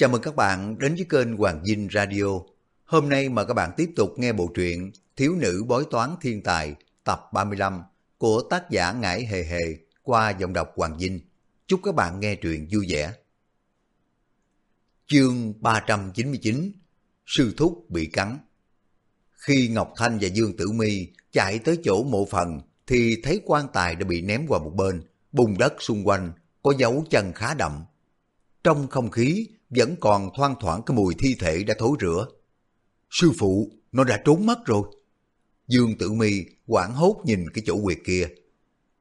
Chào mừng các bạn đến với kênh Hoàng Dinh Radio. Hôm nay mời các bạn tiếp tục nghe bộ truyện Thiếu nữ bói toán thiên tài tập 35 của tác giả Ngải Hề Hề qua giọng đọc Hoàng Dinh. Chúc các bạn nghe truyện vui vẻ. Chương 399 Sư Thúc bị cắn Khi Ngọc Thanh và Dương Tử My chạy tới chỗ mộ phần thì thấy quan tài đã bị ném qua một bên, bùn đất xung quanh, có dấu chân khá đậm. Trong không khí vẫn còn thoang thoảng cái mùi thi thể đã thối rửa. Sư phụ, nó đã trốn mất rồi. Dương Tử Mi quảng hốt nhìn cái chỗ quyệt kia.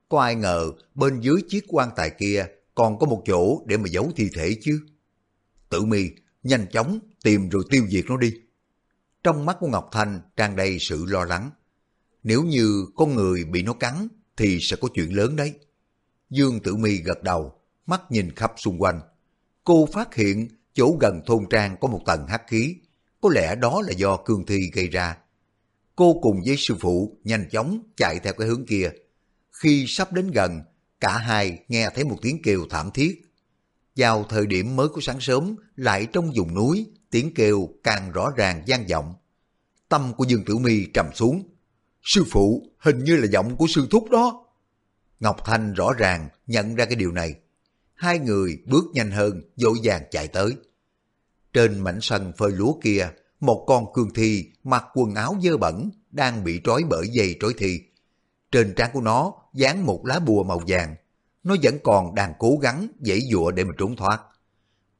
Có ai ngờ bên dưới chiếc quan tài kia còn có một chỗ để mà giấu thi thể chứ. Tử Mi nhanh chóng tìm rồi tiêu diệt nó đi. Trong mắt của Ngọc Thanh tràn đầy sự lo lắng. Nếu như con người bị nó cắn thì sẽ có chuyện lớn đấy. Dương Tử Mi gật đầu, mắt nhìn khắp xung quanh. Cô phát hiện chỗ gần thôn trang có một tầng hắc khí, có lẽ đó là do cương thi gây ra. Cô cùng với sư phụ nhanh chóng chạy theo cái hướng kia. Khi sắp đến gần, cả hai nghe thấy một tiếng kêu thảm thiết. Vào thời điểm mới của sáng sớm, lại trong vùng núi, tiếng kêu càng rõ ràng gian vọng. Tâm của Dương Tử Mi trầm xuống. Sư phụ, hình như là giọng của sư thúc đó. Ngọc Thanh rõ ràng nhận ra cái điều này. Hai người bước nhanh hơn, dội vàng chạy tới. Trên mảnh sân phơi lúa kia, một con cương thi mặc quần áo dơ bẩn đang bị trói bởi dây trói thi. Trên trán của nó dán một lá bùa màu vàng. Nó vẫn còn đang cố gắng dãy dụa để mà trốn thoát.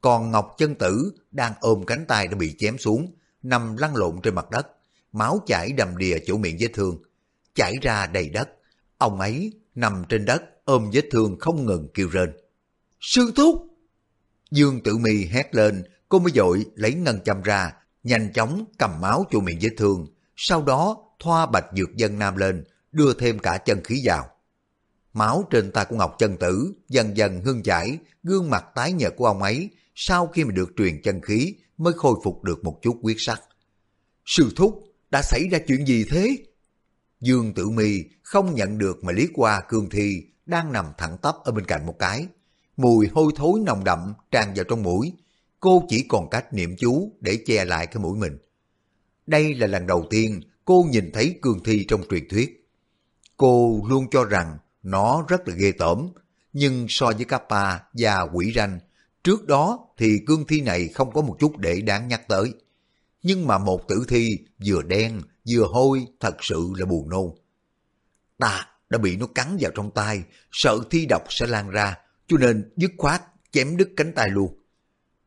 Còn Ngọc Chân Tử đang ôm cánh tay đã bị chém xuống, nằm lăn lộn trên mặt đất, máu chảy đầm đìa chỗ miệng vết thương, chảy ra đầy đất. Ông ấy nằm trên đất ôm vết thương không ngừng kêu rên. Sư thúc! Dương Tử Mi hét lên, cô mới dội lấy ngân châm ra, nhanh chóng cầm máu cho miệng vết thương, sau đó thoa bạch dược dân nam lên, đưa thêm cả chân khí vào. Máu trên tay của Ngọc Chân Tử dần dần hương chảy, gương mặt tái nhợt của ông ấy sau khi mà được truyền chân khí mới khôi phục được một chút quyết sắc. Sư thúc, đã xảy ra chuyện gì thế? Dương Tử Mi không nhận được mà liếc qua cương thi đang nằm thẳng tắp ở bên cạnh một cái. Mùi hôi thối nồng đậm tràn vào trong mũi. Cô chỉ còn cách niệm chú để che lại cái mũi mình. Đây là lần đầu tiên cô nhìn thấy cương thi trong truyền thuyết. Cô luôn cho rằng nó rất là ghê tởm, nhưng so với Kappa và quỷ ranh, trước đó thì cương thi này không có một chút để đáng nhắc tới. Nhưng mà một tử thi vừa đen vừa hôi thật sự là buồn nôn. Ta đã bị nó cắn vào trong tay, sợ thi độc sẽ lan ra, cho nên dứt khoát chém đứt cánh tay luôn.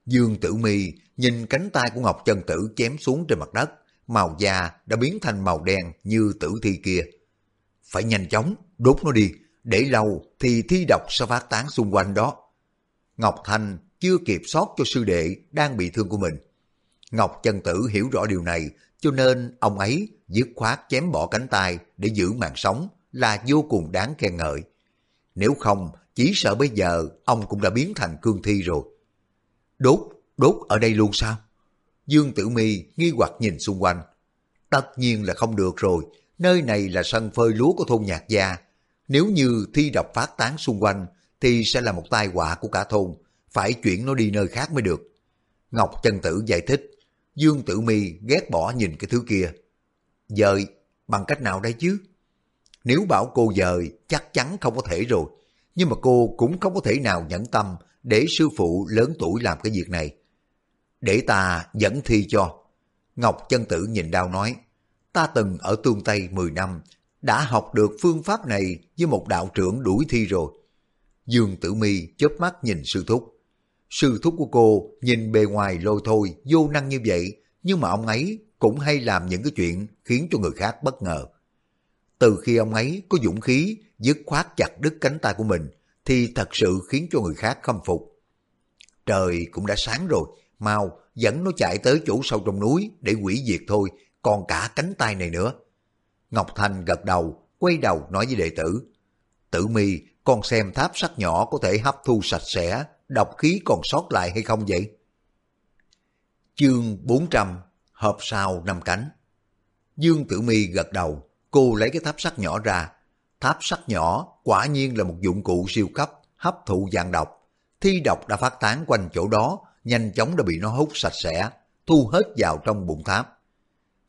Dương Tử Mi nhìn cánh tay của Ngọc Chân Tử chém xuống trên mặt đất, màu da đã biến thành màu đen như tử thi kia. Phải nhanh chóng đốt nó đi, để lâu thì thi độc sẽ phát tán xung quanh đó. Ngọc Thanh chưa kịp sót cho sư đệ đang bị thương của mình. Ngọc Chân Tử hiểu rõ điều này, cho nên ông ấy dứt khoát chém bỏ cánh tay để giữ mạng sống là vô cùng đáng khen ngợi. Nếu không, chỉ sợ bây giờ ông cũng đã biến thành cương thi rồi. Đốt, đốt ở đây luôn sao? Dương Tử Mi nghi hoặc nhìn xung quanh. Tất nhiên là không được rồi, nơi này là sân phơi lúa của thôn Nhạc Gia. Nếu như thi độc phát tán xung quanh thì sẽ là một tai họa của cả thôn, phải chuyển nó đi nơi khác mới được. Ngọc Trân Tử giải thích, Dương Tử Mi ghét bỏ nhìn cái thứ kia. Dời, bằng cách nào đây chứ? Nếu bảo cô dời, chắc chắn không có thể rồi. Nhưng mà cô cũng không có thể nào nhẫn tâm để sư phụ lớn tuổi làm cái việc này. Để ta dẫn thi cho. Ngọc chân tử nhìn đau nói, ta từng ở tương Tây 10 năm, đã học được phương pháp này với một đạo trưởng đuổi thi rồi. Dương Tử Mi chớp mắt nhìn sư thúc. Sư thúc của cô nhìn bề ngoài lôi thôi, vô năng như vậy, nhưng mà ông ấy cũng hay làm những cái chuyện khiến cho người khác bất ngờ. Từ khi ông ấy có dũng khí dứt khoát chặt đứt cánh tay của mình, thì thật sự khiến cho người khác khâm phục. Trời cũng đã sáng rồi, mau dẫn nó chạy tới chỗ sâu trong núi để quỷ diệt thôi, còn cả cánh tay này nữa. Ngọc Thành gật đầu, quay đầu nói với đệ tử. Tử mi, con xem tháp sắt nhỏ có thể hấp thu sạch sẽ, độc khí còn sót lại hay không vậy? Chương 400, hộp sao năm cánh. Dương Tử mi gật đầu, cô lấy cái tháp sắt nhỏ ra. Tháp sắt nhỏ quả nhiên là một dụng cụ siêu cấp hấp thụ dạng độc. Thi độc đã phát tán quanh chỗ đó, nhanh chóng đã bị nó hút sạch sẽ, thu hết vào trong bụng tháp.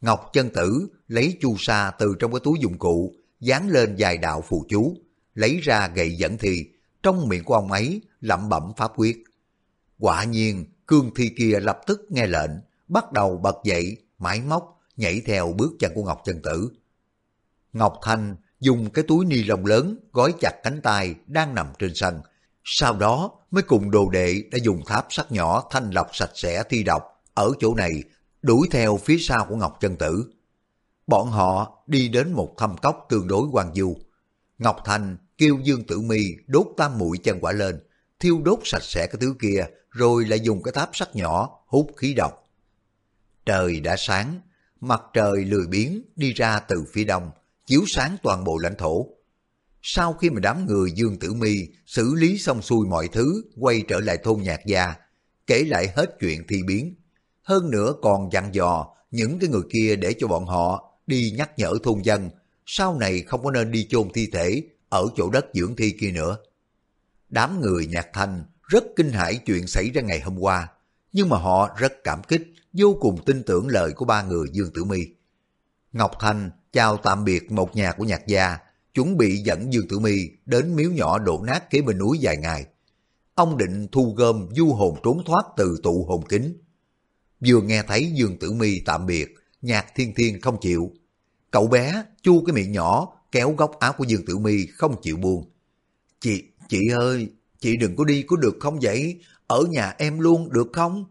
Ngọc chân tử lấy chu sa từ trong cái túi dụng cụ, dán lên vài đạo phù chú, lấy ra gậy dẫn thì trong miệng của ông ấy lẩm bẩm pháp quyết. Quả nhiên, cương thi kia lập tức nghe lệnh, bắt đầu bật dậy, mãi móc, nhảy theo bước chân của Ngọc chân tử. Ngọc Thanh dùng cái túi ni lông lớn gói chặt cánh tay đang nằm trên sân. Sau đó mới cùng đồ đệ đã dùng tháp sắt nhỏ thanh lọc sạch sẽ thi độc ở chỗ này đuổi theo phía sau của Ngọc Chân Tử. Bọn họ đi đến một thâm cốc tương đối hoàng du. Ngọc Thành kêu Dương Tử Mi đốt tam mũi chân quả lên, thiêu đốt sạch sẽ cái thứ kia, rồi lại dùng cái tháp sắt nhỏ hút khí độc. Trời đã sáng, mặt trời lười biếng đi ra từ phía đông, chiếu sáng toàn bộ lãnh thổ. Sau khi mà đám người Dương Tử Mi xử lý xong xuôi mọi thứ, quay trở lại thôn nhạc gia, kể lại hết chuyện thi biến. Hơn nữa còn dặn dò những cái người kia để cho bọn họ đi nhắc nhở thôn dân, sau này không có nên đi chôn thi thể ở chỗ đất dưỡng thi kia nữa. Đám người nhạc thanh rất kinh hãi chuyện xảy ra ngày hôm qua, nhưng mà họ rất cảm kích, vô cùng tin tưởng lời của ba người Dương Tử Mi. Ngọc Thanh chào tạm biệt một nhà của nhạc gia, chuẩn bị dẫn Dương Tử Mi đến miếu nhỏ đổ nát kế bên núi dài ngày. Ông định thu gom du hồn trốn thoát từ tụ hồn kính. Vừa nghe thấy Dương Tử Mi tạm biệt, nhạc thiên thiên không chịu. Cậu bé chu cái miệng nhỏ kéo góc áo của Dương Tử Mi không chịu buông. Chị, chị ơi, chị đừng có đi có được không vậy? Ở nhà em luôn được không?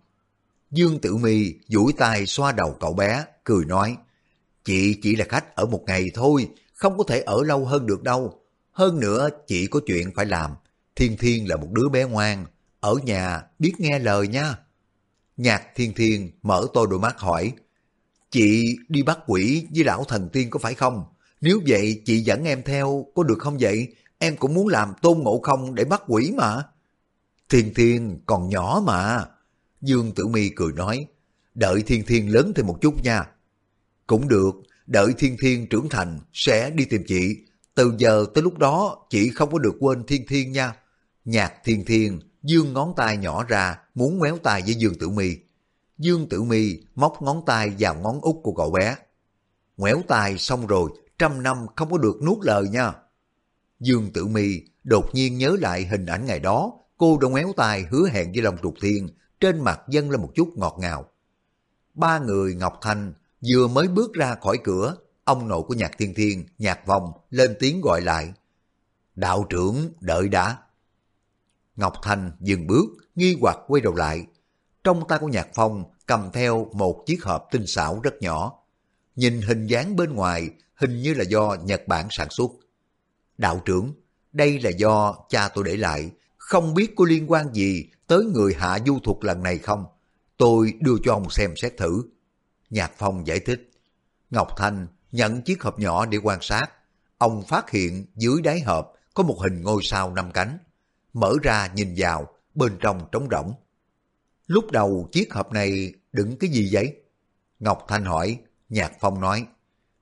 Dương Tử Mi duỗi tay xoa đầu cậu bé, cười nói. Chị chỉ là khách ở một ngày thôi, không có thể ở lâu hơn được đâu. Hơn nữa, chị có chuyện phải làm. Thiên Thiên là một đứa bé ngoan, ở nhà biết nghe lời nha. Nhạc Thiên Thiên mở to đôi mắt hỏi, Chị đi bắt quỷ với lão thần tiên có phải không? Nếu vậy chị dẫn em theo có được không vậy? Em cũng muốn làm tôn ngộ không để bắt quỷ mà. Thiên Thiên còn nhỏ mà. Dương Tử Mi cười nói, đợi Thiên Thiên lớn thêm một chút nha. Cũng được, đợi Thiên Thiên trưởng thành sẽ đi tìm chị. Từ giờ tới lúc đó chị không có được quên Thiên Thiên nha. Nhạc Thiên Thiên dương ngón tay nhỏ ra muốn méo tay với Dương Tử Mi. Dương Tử Mi móc ngón tay vào ngón út của cậu bé. Ngoéo tay xong rồi, trăm năm không có được nuốt lời nha. Dương Tử Mi đột nhiên nhớ lại hình ảnh ngày đó, cô đã ngoéo tay hứa hẹn với Long Trục Thiên, trên mặt dâng lên một chút ngọt ngào. Ba người Ngọc Thanh vừa mới bước ra khỏi cửa, ông nội của Nhạc Thiên Thiên, Nhạc vòng lên tiếng gọi lại. Đạo trưởng, đợi đã. Ngọc Thành dừng bước, nghi hoặc quay đầu lại. Trong tay của Nhạc Phong cầm theo một chiếc hộp tinh xảo rất nhỏ. Nhìn hình dáng bên ngoài hình như là do Nhật Bản sản xuất. Đạo trưởng, đây là do cha tôi để lại, không biết có liên quan gì tới người hạ du thuật lần này không? Tôi đưa cho ông xem xét thử. Nhạc Phong giải thích. Ngọc Thanh nhận chiếc hộp nhỏ để quan sát. Ông phát hiện dưới đáy hộp có một hình ngôi sao năm cánh. Mở ra nhìn vào, bên trong trống rỗng. Lúc đầu chiếc hộp này đựng cái gì vậy? Ngọc Thanh hỏi, Nhạc Phong nói,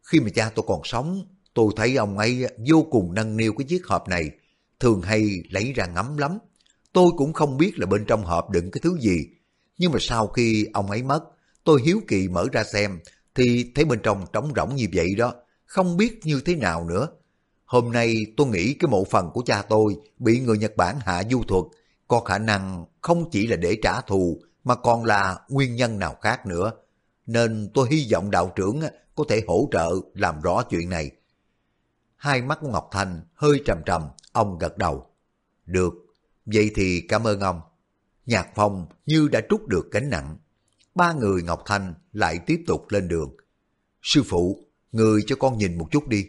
khi mà cha tôi còn sống, tôi thấy ông ấy vô cùng nâng niu cái chiếc hộp này, thường hay lấy ra ngắm lắm. Tôi cũng không biết là bên trong hộp đựng cái thứ gì, nhưng mà sau khi ông ấy mất, tôi hiếu kỳ mở ra xem, thì thấy bên trong trống rỗng như vậy đó, không biết như thế nào nữa. Hôm nay tôi nghĩ cái mộ phần của cha tôi bị người Nhật Bản hạ du thuật, có khả năng không chỉ là để trả thù mà còn là nguyên nhân nào khác nữa. Nên tôi hy vọng đạo trưởng có thể hỗ trợ làm rõ chuyện này. Hai mắt của Ngọc thành hơi trầm trầm, ông gật đầu. Được, vậy thì cảm ơn ông. Nhạc Phong như đã trút được gánh nặng. Ba người Ngọc Thanh lại tiếp tục lên đường. Sư phụ, người cho con nhìn một chút đi.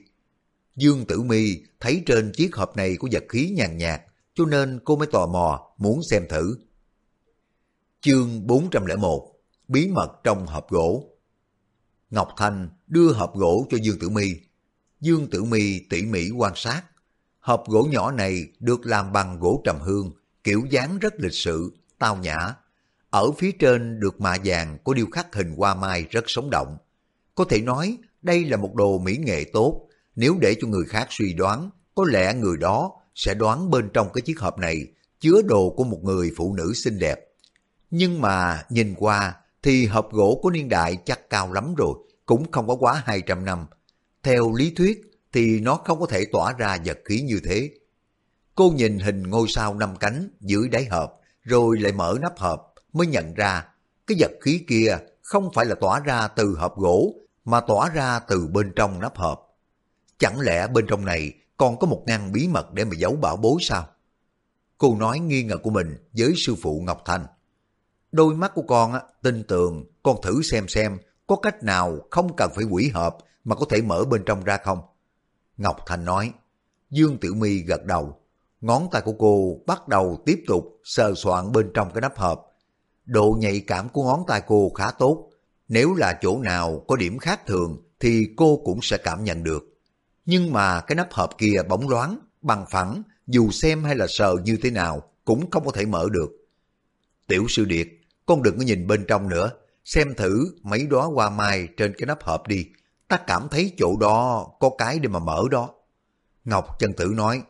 Dương Tử Mi thấy trên chiếc hộp này có vật khí nhàn nhạt, cho nên cô mới tò mò muốn xem thử. Chương 401 Bí mật trong hộp gỗ Ngọc Thanh đưa hộp gỗ cho Dương Tử Mi. Dương Tử Mi tỉ mỉ quan sát. Hộp gỗ nhỏ này được làm bằng gỗ trầm hương, kiểu dáng rất lịch sự, tao nhã. Ở phía trên được mạ vàng có điêu khắc hình hoa mai rất sống động. Có thể nói đây là một đồ mỹ nghệ tốt. Nếu để cho người khác suy đoán, có lẽ người đó sẽ đoán bên trong cái chiếc hộp này chứa đồ của một người phụ nữ xinh đẹp. Nhưng mà nhìn qua thì hộp gỗ của niên đại chắc cao lắm rồi, cũng không có quá 200 năm. Theo lý thuyết thì nó không có thể tỏa ra vật khí như thế. Cô nhìn hình ngôi sao năm cánh dưới đáy hộp, rồi lại mở nắp hộp, mới nhận ra cái vật khí kia không phải là tỏa ra từ hộp gỗ, mà tỏa ra từ bên trong nắp hộp. Chẳng lẽ bên trong này còn có một ngăn bí mật để mà giấu bảo bối sao? Cô nói nghi ngờ của mình với sư phụ Ngọc Thanh. Đôi mắt của con á, tin tưởng, con thử xem xem có cách nào không cần phải quỷ hợp mà có thể mở bên trong ra không? Ngọc Thanh nói. Dương Tiểu My gật đầu. Ngón tay của cô bắt đầu tiếp tục sờ soạn bên trong cái nắp hộp. Độ nhạy cảm của ngón tay cô khá tốt. Nếu là chỗ nào có điểm khác thường thì cô cũng sẽ cảm nhận được. Nhưng mà cái nắp hộp kia bóng loáng, bằng phẳng, dù xem hay là sờ như thế nào cũng không có thể mở được. Tiểu sư điệt, con đừng có nhìn bên trong nữa, xem thử mấy đóa hoa mai trên cái nắp hộp đi, ta cảm thấy chỗ đó có cái để mà mở đó. Ngọc chân tử nói,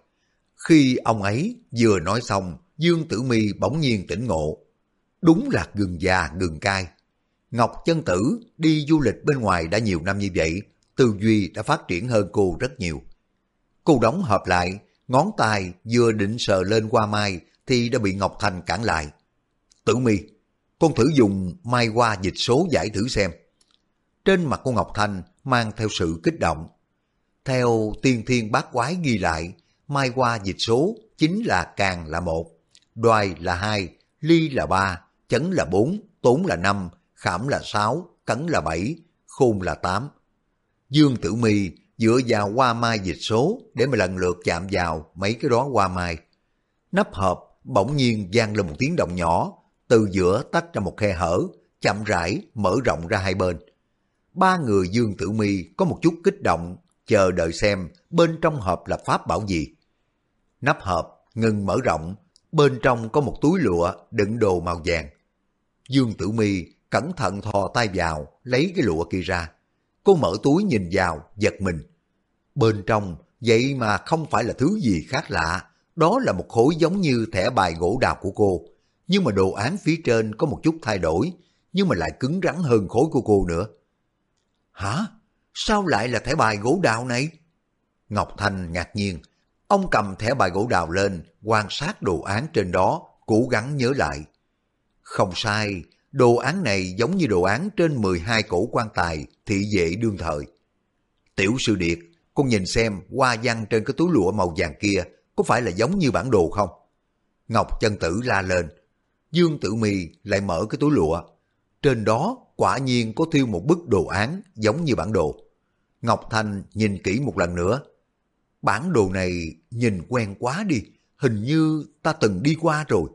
khi ông ấy vừa nói xong, Dương Tử Mi bỗng nhiên tỉnh ngộ. Đúng là gừng già gừng cay. Ngọc chân tử đi du lịch bên ngoài đã nhiều năm như vậy, tư duy đã phát triển hơn cô rất nhiều. Cô đóng hợp lại, ngón tay vừa định sờ lên qua mai thì đã bị Ngọc Thành cản lại. Tử mi, con thử dùng mai qua dịch số giải thử xem. Trên mặt của Ngọc Thanh mang theo sự kích động. Theo tiên thiên bát quái ghi lại, mai qua dịch số chính là càng là một, đoài là hai, ly là ba, chấn là bốn, tốn là năm, khảm là sáu, cấn là bảy, khôn là tám. Dương Tử Mi dựa vào hoa mai dịch số để mà lần lượt chạm vào mấy cái đó hoa mai. Nắp hộp bỗng nhiên vang lên một tiếng động nhỏ, từ giữa tách ra một khe hở, chậm rãi mở rộng ra hai bên. Ba người Dương Tử Mi có một chút kích động, chờ đợi xem bên trong hộp là pháp bảo gì. Nắp hộp ngừng mở rộng, bên trong có một túi lụa đựng đồ màu vàng. Dương Tử Mi cẩn thận thò tay vào, lấy cái lụa kia ra. Cô mở túi nhìn vào, giật mình. Bên trong, vậy mà không phải là thứ gì khác lạ. Đó là một khối giống như thẻ bài gỗ đào của cô. Nhưng mà đồ án phía trên có một chút thay đổi, nhưng mà lại cứng rắn hơn khối của cô nữa. Hả? Sao lại là thẻ bài gỗ đào này? Ngọc Thanh ngạc nhiên. Ông cầm thẻ bài gỗ đào lên, quan sát đồ án trên đó, cố gắng nhớ lại. Không sai, đồ án này giống như đồ án trên 12 cổ quan tài thị vệ đương thời. Tiểu sư điệt, con nhìn xem hoa văn trên cái túi lụa màu vàng kia có phải là giống như bản đồ không? Ngọc chân tử la lên. Dương tử mì lại mở cái túi lụa. Trên đó quả nhiên có thiêu một bức đồ án giống như bản đồ. Ngọc Thanh nhìn kỹ một lần nữa. Bản đồ này nhìn quen quá đi, hình như ta từng đi qua rồi.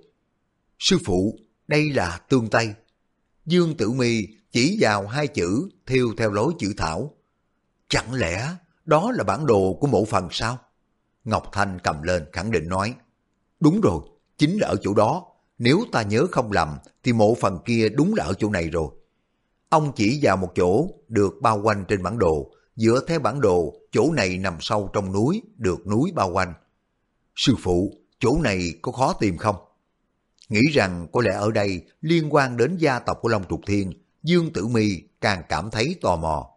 Sư phụ, đây là tương Tây. Dương Tử Mi chỉ vào hai chữ thiêu theo lối chữ thảo. Chẳng lẽ đó là bản đồ của mộ phần sao? Ngọc Thanh cầm lên khẳng định nói. Đúng rồi, chính là ở chỗ đó. Nếu ta nhớ không lầm thì mộ phần kia đúng là ở chỗ này rồi. Ông chỉ vào một chỗ được bao quanh trên bản đồ. Dựa theo bản đồ, chỗ này nằm sâu trong núi, được núi bao quanh. Sư phụ, chỗ này có khó tìm không? Nghĩ rằng có lẽ ở đây liên quan đến gia tộc của Long Trục Thiên, Dương Tử Mi càng cảm thấy tò mò.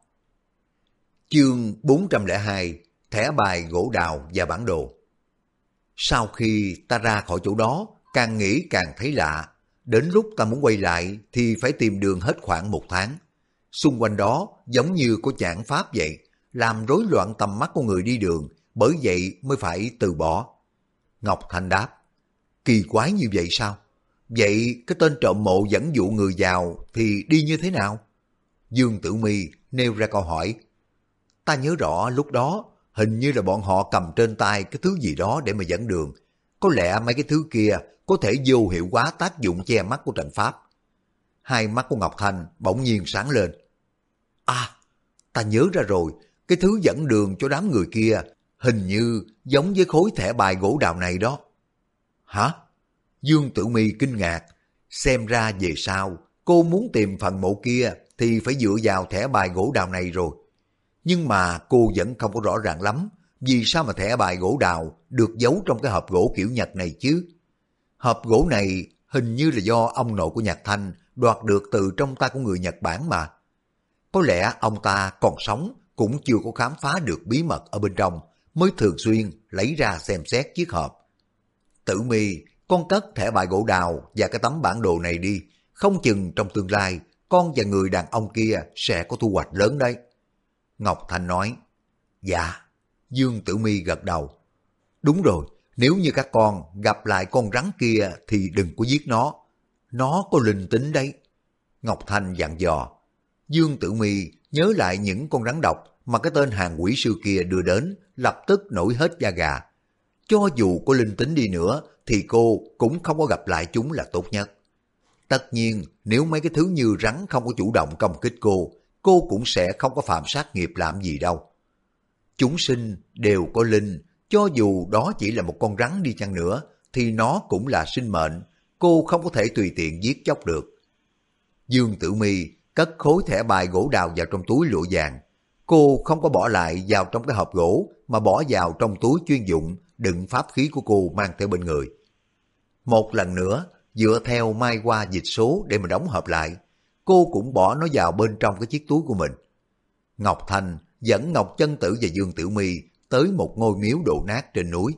Chương 402 Thẻ bài gỗ đào và bản đồ Sau khi ta ra khỏi chỗ đó, càng nghĩ càng thấy lạ. Đến lúc ta muốn quay lại thì phải tìm đường hết khoảng một tháng. Xung quanh đó giống như có chản pháp vậy, làm rối loạn tầm mắt của người đi đường, bởi vậy mới phải từ bỏ. Ngọc Thanh đáp, kỳ quái như vậy sao? Vậy cái tên trộm mộ dẫn dụ người giàu thì đi như thế nào? Dương Tử Mi nêu ra câu hỏi. Ta nhớ rõ lúc đó hình như là bọn họ cầm trên tay cái thứ gì đó để mà dẫn đường. Có lẽ mấy cái thứ kia có thể vô hiệu quá tác dụng che mắt của trận pháp. Hai mắt của Ngọc Thanh bỗng nhiên sáng lên. À, ta nhớ ra rồi, cái thứ dẫn đường cho đám người kia hình như giống với khối thẻ bài gỗ đào này đó. Hả? Dương Tử Mi kinh ngạc, xem ra về sau cô muốn tìm phần mộ kia thì phải dựa vào thẻ bài gỗ đào này rồi. Nhưng mà cô vẫn không có rõ ràng lắm, vì sao mà thẻ bài gỗ đào được giấu trong cái hộp gỗ kiểu Nhật này chứ? Hộp gỗ này hình như là do ông nội của Nhạc Thanh đoạt được từ trong tay của người Nhật Bản mà. Có lẽ ông ta còn sống cũng chưa có khám phá được bí mật ở bên trong, mới thường xuyên lấy ra xem xét chiếc hộp. Tử mi, con cất thẻ bài gỗ đào và cái tấm bản đồ này đi, không chừng trong tương lai con và người đàn ông kia sẽ có thu hoạch lớn đấy. Ngọc Thanh nói, dạ. Dương Tử Mi gật đầu. Đúng rồi, nếu như các con gặp lại con rắn kia thì đừng có giết nó. Nó có linh tính đấy. Ngọc Thanh dặn dò. Dương Tử Mi nhớ lại những con rắn độc mà cái tên hàng quỷ sư kia đưa đến, lập tức nổi hết da gà. Cho dù có linh tính đi nữa, thì cô cũng không có gặp lại chúng là tốt nhất. Tất nhiên, nếu mấy cái thứ như rắn không có chủ động công kích cô, cô cũng sẽ không có phạm sát nghiệp làm gì đâu. Chúng sinh đều có linh, cho dù đó chỉ là một con rắn đi chăng nữa, thì nó cũng là sinh mệnh, cô không có thể tùy tiện giết chóc được. Dương Tử Mi cất khối thẻ bài gỗ đào vào trong túi lụa vàng. Cô không có bỏ lại vào trong cái hộp gỗ mà bỏ vào trong túi chuyên dụng đựng pháp khí của cô mang theo bên người. Một lần nữa, dựa theo mai qua dịch số để mà đóng hợp lại, cô cũng bỏ nó vào bên trong cái chiếc túi của mình. Ngọc Thanh dẫn Ngọc Chân Tử và Dương Tử Mi tới một ngôi miếu đổ nát trên núi.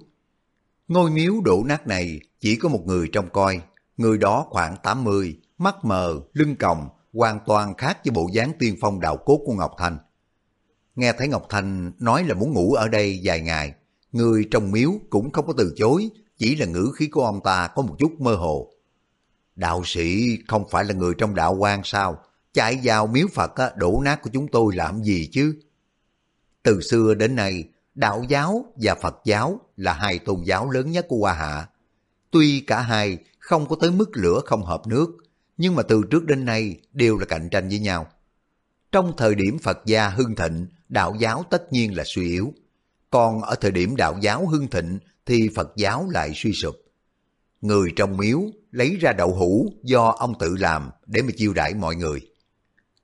Ngôi miếu đổ nát này chỉ có một người trông coi, người đó khoảng 80, mắt mờ, lưng còng, hoàn toàn khác với bộ dáng tiên phong đạo cốt của Ngọc Thanh. Nghe thấy Ngọc Thanh nói là muốn ngủ ở đây vài ngày, người trong miếu cũng không có từ chối, chỉ là ngữ khí của ông ta có một chút mơ hồ. Đạo sĩ không phải là người trong đạo quan sao? Chạy vào miếu Phật đổ nát của chúng tôi làm gì chứ? Từ xưa đến nay, đạo giáo và Phật giáo là hai tôn giáo lớn nhất của Hoa Hạ. Tuy cả hai không có tới mức lửa không hợp nước, nhưng mà từ trước đến nay đều là cạnh tranh với nhau. Trong thời điểm Phật gia hưng thịnh, đạo giáo tất nhiên là suy yếu. Còn ở thời điểm đạo giáo hưng thịnh thì Phật giáo lại suy sụp. Người trong miếu lấy ra đậu hũ do ông tự làm để mà chiêu đãi mọi người.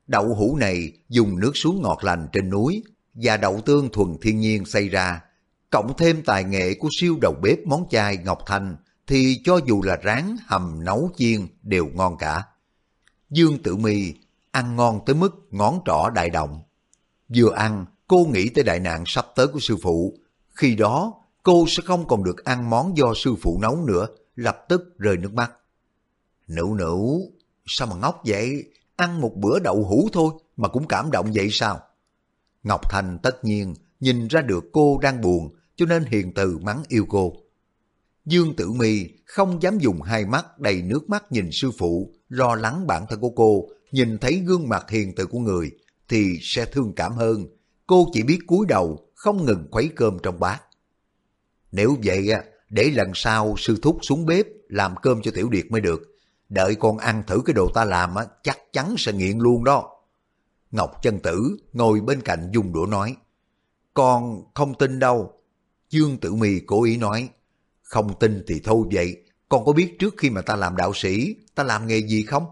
Đậu hũ này dùng nước suối ngọt lành trên núi và đậu tương thuần thiên nhiên xây ra, cộng thêm tài nghệ của siêu đầu bếp món chai Ngọc Thanh thì cho dù là rán, hầm, nấu, chiên đều ngon cả. Dương Tử Mi ăn ngon tới mức ngón trỏ đại động. Vừa ăn, cô nghĩ tới đại nạn sắp tới của sư phụ. Khi đó, cô sẽ không còn được ăn món do sư phụ nấu nữa, lập tức rơi nước mắt. Nữ nữ, sao mà ngốc vậy? Ăn một bữa đậu hũ thôi mà cũng cảm động vậy sao? Ngọc Thành tất nhiên nhìn ra được cô đang buồn cho nên hiền từ mắng yêu cô. Dương Tử Mi không dám dùng hai mắt đầy nước mắt nhìn sư phụ, lo lắng bản thân của cô, nhìn thấy gương mặt hiền từ của người thì sẽ thương cảm hơn. Cô chỉ biết cúi đầu, không ngừng khuấy cơm trong bát. Nếu vậy, để lần sau sư thúc xuống bếp làm cơm cho Tiểu Điệt mới được. Đợi con ăn thử cái đồ ta làm chắc chắn sẽ nghiện luôn đó. Ngọc chân tử ngồi bên cạnh dùng đũa nói. Con không tin đâu. Dương tử mì cố ý nói. Không tin thì thôi vậy. Con có biết trước khi mà ta làm đạo sĩ, ta làm nghề gì không?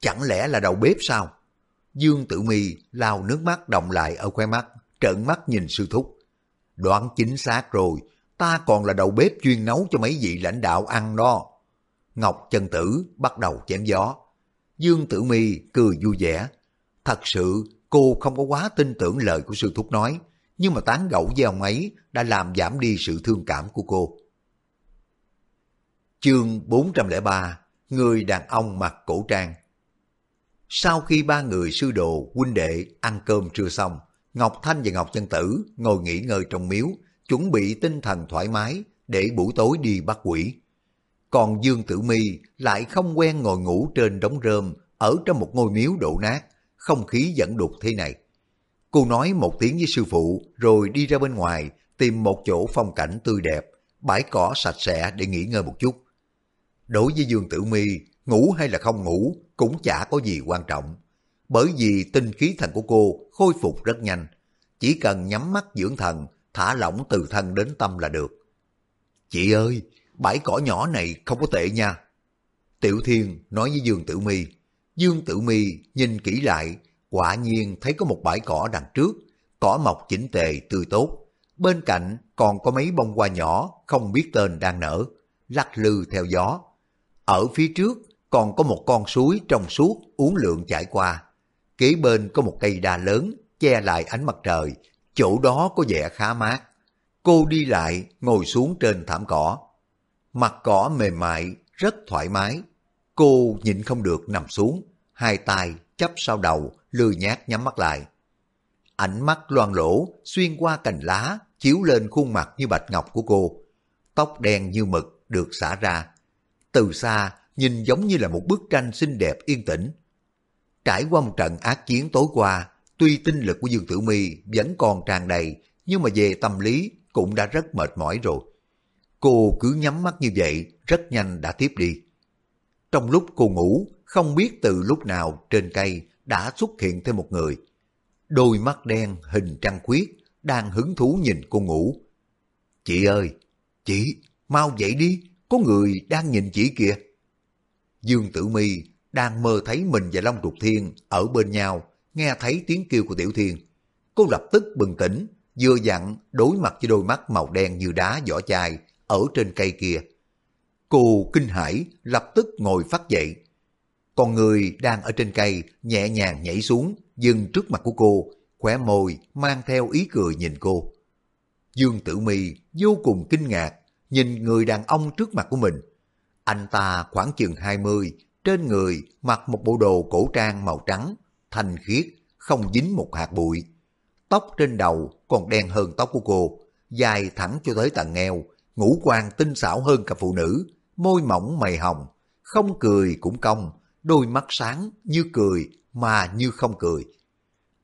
Chẳng lẽ là đầu bếp sao? Dương tử Mi lao nước mắt động lại ở khoe mắt, trợn mắt nhìn sư thúc. Đoán chính xác rồi, ta còn là đầu bếp chuyên nấu cho mấy vị lãnh đạo ăn đó. Ngọc chân tử bắt đầu chém gió. Dương tử mi cười vui vẻ, Thật sự cô không có quá tin tưởng lời của sư thúc nói, nhưng mà tán gẫu với ông ấy đã làm giảm đi sự thương cảm của cô. Chương 403 Người đàn ông mặc cổ trang sau khi ba người sư đồ, huynh đệ ăn cơm trưa xong, Ngọc Thanh và Ngọc Chân Tử ngồi nghỉ ngơi trong miếu, chuẩn bị tinh thần thoải mái để buổi tối đi bắt quỷ. Còn Dương Tử Mi lại không quen ngồi ngủ trên đống rơm ở trong một ngôi miếu đổ nát, không khí vẫn đục thế này. Cô nói một tiếng với sư phụ rồi đi ra bên ngoài tìm một chỗ phong cảnh tươi đẹp, bãi cỏ sạch sẽ để nghỉ ngơi một chút. Đối với Dương Tử Mi, ngủ hay là không ngủ cũng chả có gì quan trọng. Bởi vì tinh khí thần của cô khôi phục rất nhanh. Chỉ cần nhắm mắt dưỡng thần, thả lỏng từ thân đến tâm là được. Chị ơi, bãi cỏ nhỏ này không có tệ nha. Tiểu Thiên nói với Dương Tử Mi. Dương Tử Mi nhìn kỹ lại, quả nhiên thấy có một bãi cỏ đằng trước, cỏ mọc chỉnh tề tươi tốt. Bên cạnh còn có mấy bông hoa nhỏ không biết tên đang nở, lắc lư theo gió. Ở phía trước còn có một con suối trong suốt uốn lượn chảy qua. Kế bên có một cây đa lớn che lại ánh mặt trời, chỗ đó có vẻ khá mát. Cô đi lại ngồi xuống trên thảm cỏ. Mặt cỏ mềm mại, rất thoải mái. Cô nhịn không được nằm xuống, hai tay chắp sau đầu, lười nhát nhắm mắt lại. Ánh mắt loan lỗ xuyên qua cành lá, chiếu lên khuôn mặt như bạch ngọc của cô. Tóc đen như mực được xả ra. Từ xa, nhìn giống như là một bức tranh xinh đẹp yên tĩnh. Trải qua một trận ác chiến tối qua, tuy tinh lực của Dương Tử Mi vẫn còn tràn đầy, nhưng mà về tâm lý cũng đã rất mệt mỏi rồi. Cô cứ nhắm mắt như vậy, rất nhanh đã tiếp đi. Trong lúc cô ngủ, không biết từ lúc nào trên cây đã xuất hiện thêm một người. Đôi mắt đen hình trăng khuyết, đang hứng thú nhìn cô ngủ. Chị ơi, chị, mau dậy đi, có người đang nhìn chị kìa. Dương Tử Mi đang mơ thấy mình và Long Trục Thiên ở bên nhau, nghe thấy tiếng kêu của Tiểu Thiên. Cô lập tức bừng tỉnh, vừa dặn đối mặt với đôi mắt màu đen như đá vỏ chai ở trên cây kia. Cô kinh hãi lập tức ngồi phát dậy. Còn người đang ở trên cây nhẹ nhàng nhảy xuống, dừng trước mặt của cô, khỏe môi mang theo ý cười nhìn cô. Dương Tử Mi vô cùng kinh ngạc, nhìn người đàn ông trước mặt của mình. Anh ta khoảng chừng 20, trên người mặc một bộ đồ cổ trang màu trắng, thanh khiết, không dính một hạt bụi. Tóc trên đầu còn đen hơn tóc của cô, dài thẳng cho tới tận nghèo, ngũ quan tinh xảo hơn cả phụ nữ, môi mỏng mày hồng, không cười cũng cong, đôi mắt sáng như cười mà như không cười.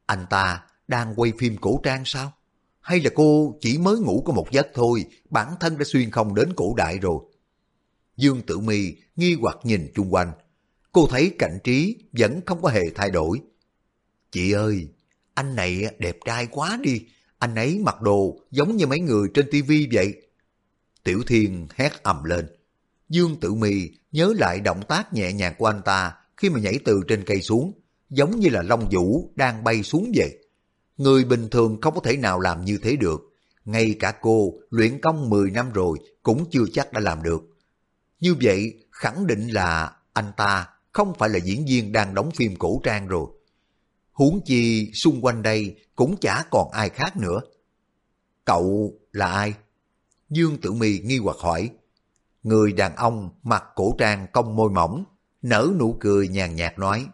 Anh ta đang quay phim cổ trang sao? Hay là cô chỉ mới ngủ có một giấc thôi, bản thân đã xuyên không đến cổ đại rồi? Dương Tử Mi nghi hoặc nhìn chung quanh. Cô thấy cảnh trí vẫn không có hề thay đổi. Chị ơi, anh này đẹp trai quá đi, anh ấy mặc đồ giống như mấy người trên tivi vậy. Tiểu Thiên hét ầm lên. Dương Tử Mi nhớ lại động tác nhẹ nhàng của anh ta khi mà nhảy từ trên cây xuống, giống như là Long Vũ đang bay xuống vậy. Người bình thường không có thể nào làm như thế được. Ngay cả cô luyện công 10 năm rồi cũng chưa chắc đã làm được. Như vậy khẳng định là anh ta không phải là diễn viên đang đóng phim cổ trang rồi. Huống chi xung quanh đây cũng chả còn ai khác nữa. Cậu là ai? Dương Tử Mì nghi hoặc hỏi. Người đàn ông mặc cổ trang cong môi mỏng, nở nụ cười nhàn nhạt nói.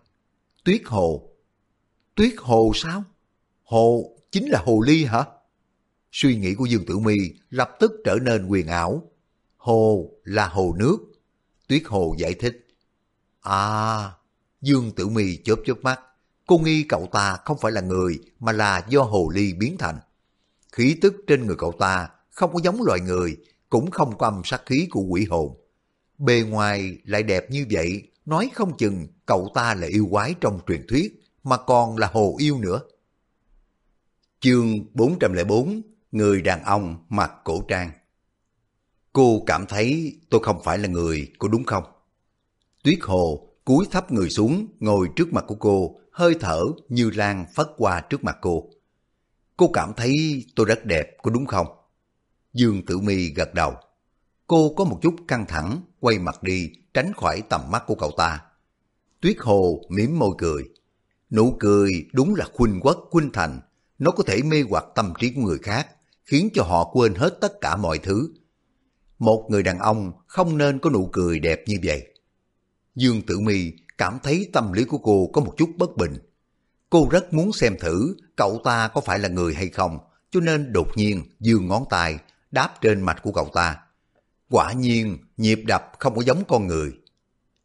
Tuyết Hồ. Tuyết Hồ sao? Hồ chính là Hồ Ly hả? Suy nghĩ của Dương Tử Mi lập tức trở nên quyền ảo. Hồ là hồ nước. Tuyết Hồ giải thích. À, Dương Tử Mi chớp chớp mắt. Cô nghi cậu ta không phải là người mà là do Hồ Ly biến thành. Khí tức trên người cậu ta không có giống loài người, cũng không có âm sát khí của quỷ hồn. Bề ngoài lại đẹp như vậy, nói không chừng cậu ta là yêu quái trong truyền thuyết, mà còn là hồ yêu nữa. Chương 404 Người đàn ông mặc cổ trang Cô cảm thấy tôi không phải là người, cô đúng không? Tuyết Hồ cúi thấp người xuống, ngồi trước mặt của cô, hơi thở như lan phất qua trước mặt cô. Cô cảm thấy tôi rất đẹp, cô đúng không? Dương Tử Mi gật đầu. Cô có một chút căng thẳng, quay mặt đi, tránh khỏi tầm mắt của cậu ta. Tuyết Hồ mỉm môi cười. Nụ cười đúng là khuynh quốc khuynh thành, nó có thể mê hoặc tâm trí của người khác, khiến cho họ quên hết tất cả mọi thứ. Một người đàn ông không nên có nụ cười đẹp như vậy. Dương Tử Mi cảm thấy tâm lý của cô có một chút bất bình. Cô rất muốn xem thử cậu ta có phải là người hay không, cho nên đột nhiên dương ngón tay đáp trên mạch của cậu ta. Quả nhiên, nhịp đập không có giống con người.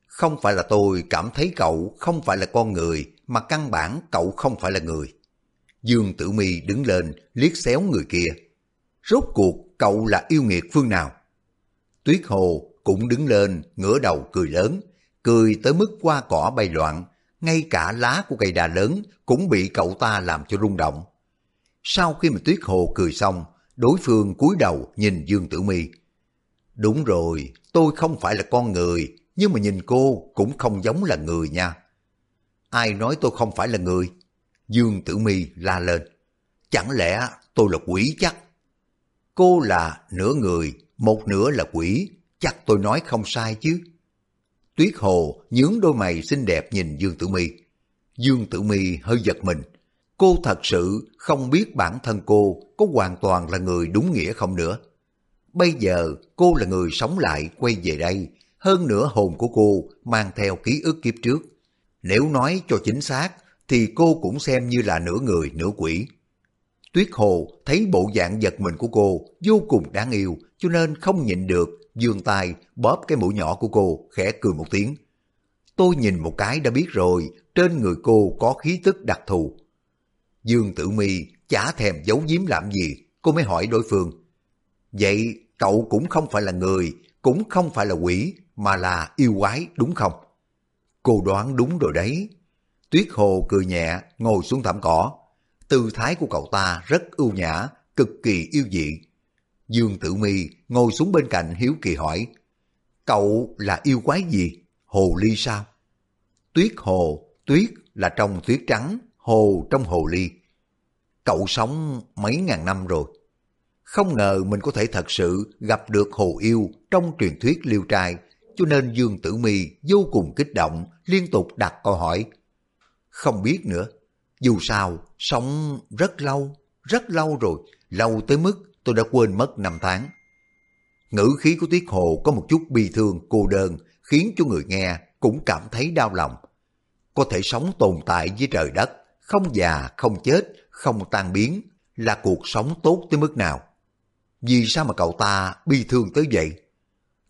Không phải là tôi cảm thấy cậu không phải là con người, mà căn bản cậu không phải là người. Dương Tử Mi đứng lên, liếc xéo người kia. Rốt cuộc cậu là yêu nghiệt phương nào? Tuyết Hồ cũng đứng lên, ngửa đầu cười lớn, cười tới mức qua cỏ bay loạn, ngay cả lá của cây đà lớn cũng bị cậu ta làm cho rung động. Sau khi mà Tuyết Hồ cười xong, đối phương cúi đầu nhìn Dương Tử Mi. Đúng rồi, tôi không phải là con người, nhưng mà nhìn cô cũng không giống là người nha. Ai nói tôi không phải là người? Dương Tử Mi la lên. Chẳng lẽ tôi là quỷ chắc? Cô là nửa người, một nửa là quỷ, chắc tôi nói không sai chứ. Tuyết Hồ nhướng đôi mày xinh đẹp nhìn Dương Tử Mi. Dương Tử Mi hơi giật mình. Cô thật sự không biết bản thân cô có hoàn toàn là người đúng nghĩa không nữa. Bây giờ cô là người sống lại quay về đây, hơn nữa hồn của cô mang theo ký ức kiếp trước. Nếu nói cho chính xác thì cô cũng xem như là nửa người nửa quỷ. Tuyết Hồ thấy bộ dạng giật mình của cô vô cùng đáng yêu, cho nên không nhịn được dương tay, bóp cái mũi nhỏ của cô, khẽ cười một tiếng. Tôi nhìn một cái đã biết rồi, trên người cô có khí tức đặc thù. Dương Tử Mi chả thèm giấu giếm làm gì, cô mới hỏi đối phương. Vậy cậu cũng không phải là người, cũng không phải là quỷ, mà là yêu quái, đúng không? Cô đoán đúng rồi đấy. Tuyết Hồ cười nhẹ, ngồi xuống thảm cỏ Tư thái của cậu ta rất ưu nhã, cực kỳ yêu dị. Dương Tử Mi ngồi xuống bên cạnh hiếu kỳ hỏi, cậu là yêu quái gì? Hồ ly sao? Tuyết hồ, tuyết là trong tuyết trắng, hồ trong hồ ly. Cậu sống mấy ngàn năm rồi. Không ngờ mình có thể thật sự gặp được hồ yêu trong truyền thuyết liêu trai, cho nên Dương Tử Mi vô cùng kích động, liên tục đặt câu hỏi. Không biết nữa, dù sao, sống rất lâu, rất lâu rồi, lâu tới mức tôi đã quên mất năm tháng. Ngữ khí của Tuyết Hồ có một chút bi thương, cô đơn, khiến cho người nghe cũng cảm thấy đau lòng. Có thể sống tồn tại với trời đất, không già, không chết, không tan biến, là cuộc sống tốt tới mức nào. Vì sao mà cậu ta bi thương tới vậy?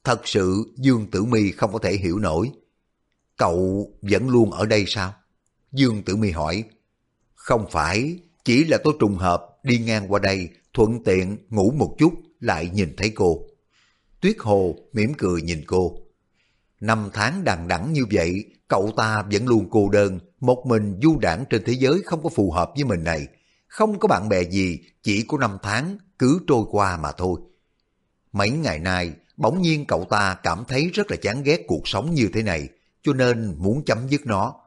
Thật sự Dương Tử Mi không có thể hiểu nổi. Cậu vẫn luôn ở đây sao? Dương Tử Mi hỏi, không phải, chỉ là tôi trùng hợp đi ngang qua đây, thuận tiện ngủ một chút lại nhìn thấy cô. Tuyết Hồ mỉm cười nhìn cô. Năm tháng đằng đẵng như vậy, cậu ta vẫn luôn cô đơn, một mình du đảng trên thế giới không có phù hợp với mình này. Không có bạn bè gì, chỉ có năm tháng cứ trôi qua mà thôi. Mấy ngày nay, bỗng nhiên cậu ta cảm thấy rất là chán ghét cuộc sống như thế này, cho nên muốn chấm dứt nó.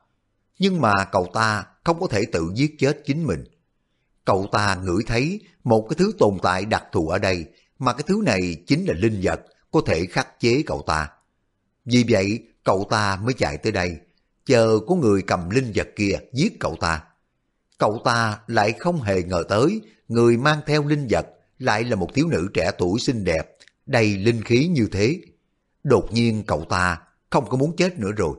Nhưng mà cậu ta không có thể tự giết chết chính mình. Cậu ta ngửi thấy một cái thứ tồn tại đặc thù ở đây, mà cái thứ này chính là linh vật, có thể khắc chế cậu ta. Vì vậy, cậu ta mới chạy tới đây, chờ có người cầm linh vật kia giết cậu ta. Cậu ta lại không hề ngờ tới, người mang theo linh vật lại là một thiếu nữ trẻ tuổi xinh đẹp, đầy linh khí như thế. Đột nhiên cậu ta không có muốn chết nữa rồi,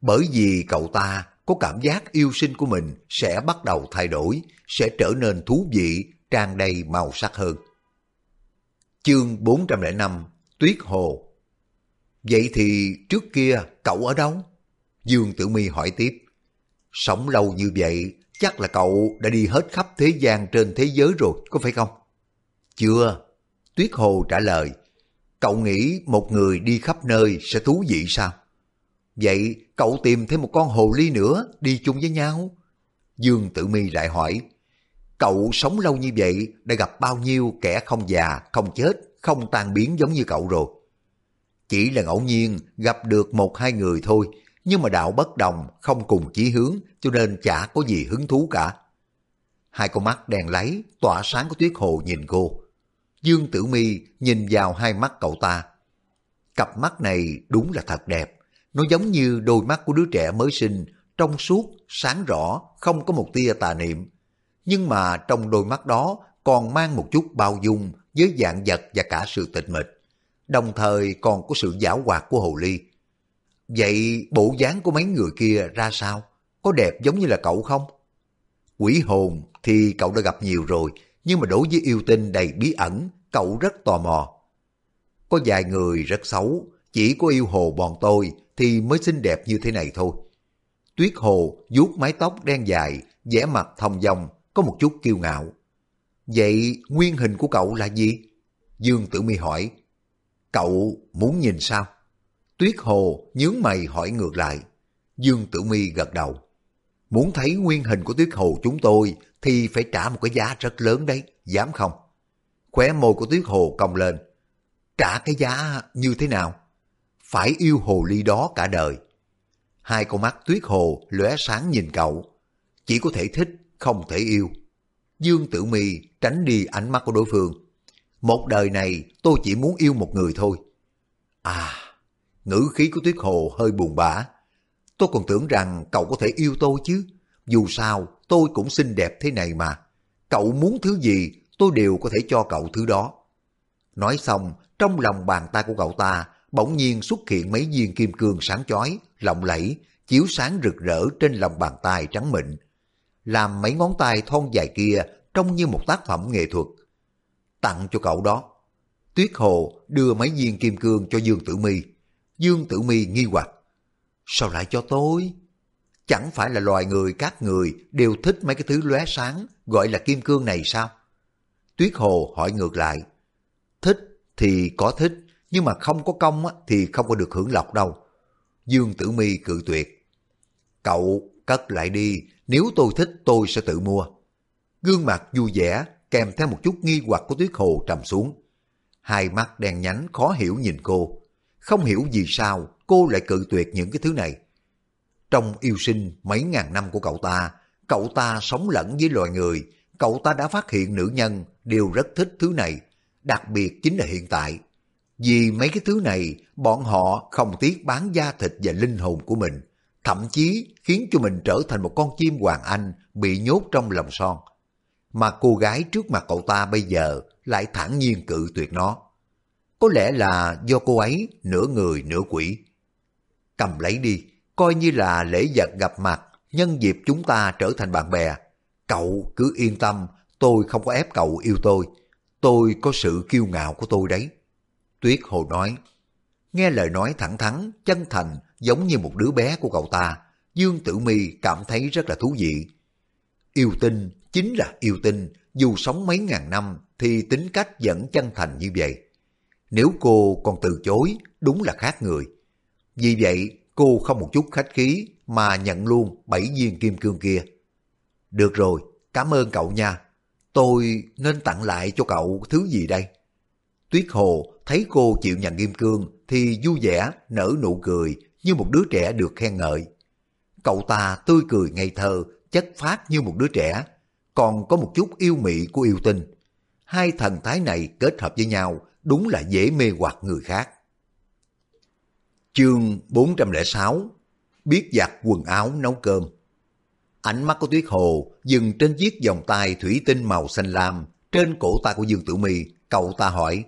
bởi vì cậu ta có cảm giác yêu sinh của mình sẽ bắt đầu thay đổi, sẽ trở nên thú vị, tràn đầy màu sắc hơn. Chương 405 Tuyết Hồ Vậy thì trước kia cậu ở đâu? Dương Tử Mi hỏi tiếp. Sống lâu như vậy, chắc là cậu đã đi hết khắp thế gian trên thế giới rồi, có phải không? Chưa. Tuyết Hồ trả lời. Cậu nghĩ một người đi khắp nơi sẽ thú vị sao? Vậy cậu tìm thêm một con hồ ly nữa đi chung với nhau? Dương Tử Mi lại hỏi, cậu sống lâu như vậy đã gặp bao nhiêu kẻ không già, không chết, không tan biến giống như cậu rồi. Chỉ là ngẫu nhiên gặp được một hai người thôi, nhưng mà đạo bất đồng, không cùng chí hướng, cho nên chả có gì hứng thú cả. Hai con mắt đèn lấy, tỏa sáng của tuyết hồ nhìn cô. Dương Tử Mi nhìn vào hai mắt cậu ta. Cặp mắt này đúng là thật đẹp, nó giống như đôi mắt của đứa trẻ mới sinh, trong suốt, sáng rõ, không có một tia tà niệm. Nhưng mà trong đôi mắt đó còn mang một chút bao dung với dạng vật và cả sự tịch mịch. Đồng thời còn có sự giảo hoạt của hồ ly. Vậy bộ dáng của mấy người kia ra sao? Có đẹp giống như là cậu không? Quỷ hồn thì cậu đã gặp nhiều rồi, nhưng mà đối với yêu tinh đầy bí ẩn, cậu rất tò mò. Có vài người rất xấu, chỉ có yêu hồ bọn tôi thì mới xinh đẹp như thế này thôi. Tuyết Hồ vuốt mái tóc đen dài, vẻ mặt thông dong, có một chút kiêu ngạo. Vậy nguyên hình của cậu là gì? Dương Tử Mi hỏi. Cậu muốn nhìn sao? Tuyết Hồ nhướng mày hỏi ngược lại. Dương Tử Mi gật đầu. Muốn thấy nguyên hình của Tuyết Hồ chúng tôi thì phải trả một cái giá rất lớn đấy, dám không? Khóe môi của Tuyết Hồ cong lên. Trả cái giá như thế nào? Phải yêu hồ ly đó cả đời. Hai con mắt tuyết hồ lóe sáng nhìn cậu, chỉ có thể thích, không thể yêu. Dương Tử Mi tránh đi ánh mắt của đối phương. Một đời này tôi chỉ muốn yêu một người thôi. À, ngữ khí của Tuyết Hồ hơi buồn bã. Tôi còn tưởng rằng cậu có thể yêu tôi chứ. Dù sao, tôi cũng xinh đẹp thế này mà. Cậu muốn thứ gì, tôi đều có thể cho cậu thứ đó. Nói xong, trong lòng bàn tay của cậu ta bỗng nhiên xuất hiện mấy viên kim cương sáng chói, lộng lẫy, chiếu sáng rực rỡ trên lòng bàn tay trắng mịn. Làm mấy ngón tay thon dài kia trông như một tác phẩm nghệ thuật. Tặng cho cậu đó. Tuyết Hồ đưa mấy viên kim cương cho Dương Tử Mi. Dương Tử Mi nghi hoặc. Sao lại cho tôi? Chẳng phải là loài người các người đều thích mấy cái thứ lóe sáng gọi là kim cương này sao? Tuyết Hồ hỏi ngược lại. Thích thì có thích, nhưng mà không có công thì không có được hưởng lộc đâu. Dương Tử Mi cự tuyệt. Cậu cất lại đi, nếu tôi thích tôi sẽ tự mua. Gương mặt vui vẻ, kèm theo một chút nghi hoặc của Tuyết Hồ trầm xuống. Hai mắt đen nhánh khó hiểu nhìn cô. Không hiểu vì sao cô lại cự tuyệt những cái thứ này. Trong yêu sinh mấy ngàn năm của cậu ta, cậu ta sống lẫn với loài người, cậu ta đã phát hiện nữ nhân đều rất thích thứ này, đặc biệt chính là hiện tại. Vì mấy cái thứ này, bọn họ không tiếc bán da thịt và linh hồn của mình, thậm chí khiến cho mình trở thành một con chim hoàng anh bị nhốt trong lòng son. Mà cô gái trước mặt cậu ta bây giờ lại thản nhiên cự tuyệt nó. Có lẽ là do cô ấy nửa người nửa quỷ. Cầm lấy đi, coi như là lễ vật gặp mặt, nhân dịp chúng ta trở thành bạn bè. Cậu cứ yên tâm, tôi không có ép cậu yêu tôi. Tôi có sự kiêu ngạo của tôi đấy. Tuyết Hồ nói, nghe lời nói thẳng thắn, chân thành, giống như một đứa bé của cậu ta. Dương Tử Mi cảm thấy rất là thú vị. Yêu tinh chính là yêu tinh, dù sống mấy ngàn năm thì tính cách vẫn chân thành như vậy. Nếu cô còn từ chối, đúng là khác người. Vì vậy, cô không một chút khách khí mà nhận luôn bảy viên kim cương kia. Được rồi, cảm ơn cậu nha. Tôi nên tặng lại cho cậu thứ gì đây? Tuyết Hồ thấy cô chịu nhận kim cương thì vui vẻ, nở nụ cười như một đứa trẻ được khen ngợi. Cậu ta tươi cười ngây thơ, chất phát như một đứa trẻ, còn có một chút yêu mị của yêu tinh. Hai thần thái này kết hợp với nhau đúng là dễ mê hoặc người khác. Chương 406 Biết giặt quần áo nấu cơm Ánh mắt của Tuyết Hồ dừng trên chiếc vòng tay thủy tinh màu xanh lam trên cổ tay của Dương Tử Mi, cậu ta hỏi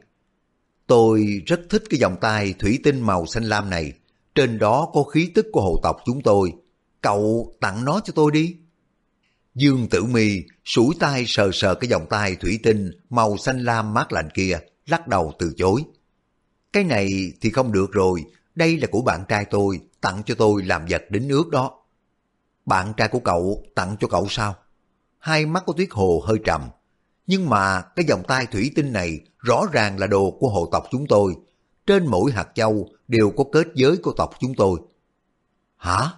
Tôi rất thích cái vòng tay thủy tinh màu xanh lam này, trên đó có khí tức của hộ tộc chúng tôi. Cậu tặng nó cho tôi đi. Dương Tử Mi sủi tay sờ sờ cái vòng tay thủy tinh màu xanh lam mát lạnh kia, lắc đầu từ chối. Cái này thì không được rồi, đây là của bạn trai tôi, tặng cho tôi làm vật đính ước đó. Bạn trai của cậu tặng cho cậu sao? Hai mắt của Tuyết Hồ hơi trầm. Nhưng mà cái vòng tay thủy tinh này rõ ràng là đồ của hộ tộc chúng tôi. Trên mỗi hạt châu đều có kết giới của tộc chúng tôi. Hả?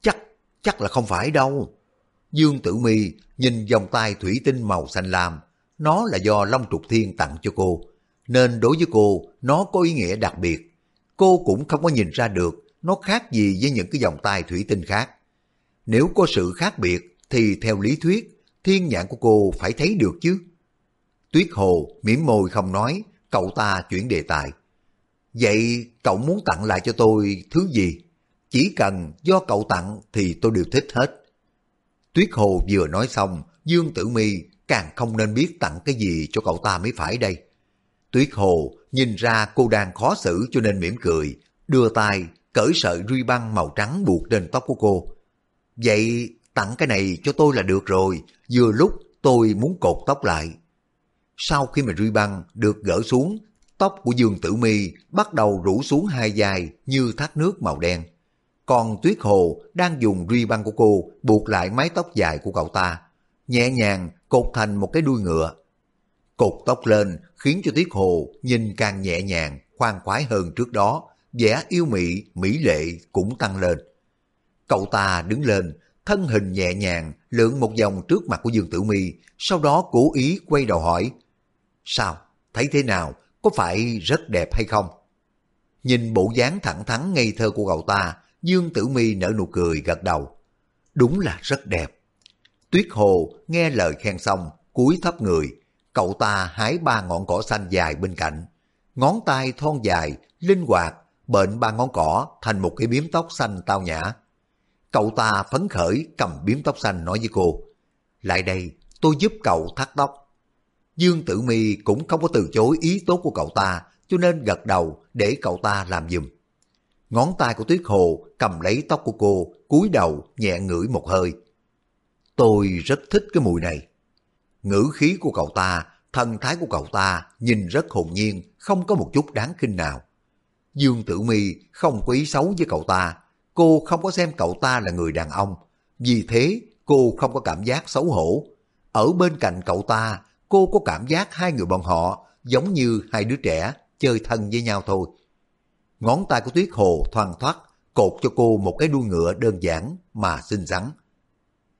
Chắc, chắc là không phải đâu. Dương Tử Mi nhìn vòng tay thủy tinh màu xanh lam. Nó là do Long Trục Thiên tặng cho cô. Nên đối với cô, nó có ý nghĩa đặc biệt. Cô cũng không có nhìn ra được nó khác gì với những cái vòng tay thủy tinh khác. Nếu có sự khác biệt thì theo lý thuyết, thiên nhãn của cô phải thấy được chứ. Tuyết Hồ mỉm môi không nói, cậu ta chuyển đề tài. Vậy cậu muốn tặng lại cho tôi thứ gì? Chỉ cần do cậu tặng thì tôi đều thích hết. Tuyết Hồ vừa nói xong, Dương Tử Mi càng không nên biết tặng cái gì cho cậu ta mới phải đây. Tuyết Hồ nhìn ra cô đang khó xử cho nên mỉm cười, đưa tay cởi sợi ruy băng màu trắng buộc trên tóc của cô. Vậy tặng cái này cho tôi là được rồi, vừa lúc tôi muốn cột tóc lại. Sau khi mà ruy băng được gỡ xuống, tóc của Dương Tử Mi bắt đầu rủ xuống hai dài như thác nước màu đen. Còn Tuyết Hồ đang dùng ruy băng của cô buộc lại mái tóc dài của cậu ta, nhẹ nhàng cột thành một cái đuôi ngựa. Cột tóc lên khiến cho Tuyết Hồ nhìn càng nhẹ nhàng, khoan khoái hơn trước đó, vẻ yêu mị, mỹ lệ cũng tăng lên. Cậu ta đứng lên, thân hình nhẹ nhàng lượn một vòng trước mặt của Dương Tử Mi, sau đó cố ý quay đầu hỏi: "Sao? Thấy thế nào? Có phải rất đẹp hay không?" Nhìn bộ dáng thẳng thắn ngây thơ của cậu ta, Dương Tử Mi nở nụ cười gật đầu. Đúng là rất đẹp. Tuyết Hồ nghe lời khen xong, cúi thấp người, cậu ta hái ba ngọn cỏ xanh dài bên cạnh. Ngón tay thon dài, linh hoạt, bệnh ba ngón cỏ thành một cái biếm tóc xanh tao nhã. Cậu ta phấn khởi cầm biếm tóc xanh nói với cô, lại đây, tôi giúp cậu thắt tóc. Dương Tử Mi cũng không có từ chối ý tốt của cậu ta, cho nên gật đầu để cậu ta làm giùm. Ngón tay của Tuyết Hồ cầm lấy tóc của cô, cúi đầu nhẹ ngửi một hơi. Tôi rất thích cái mùi này. Ngữ khí của cậu ta, thần thái của cậu ta nhìn rất hồn nhiên, không có một chút đáng kinh nào. Dương Tử Mi không có ý xấu với cậu ta, cô không có xem cậu ta là người đàn ông, vì thế cô không có cảm giác xấu hổ. Ở bên cạnh cậu ta, cô có cảm giác hai người bọn họ giống như hai đứa trẻ chơi thân với nhau thôi. Ngón tay của Tuyết Hồ thoăn thoát cột cho cô một cái đuôi ngựa đơn giản mà xinh xắn.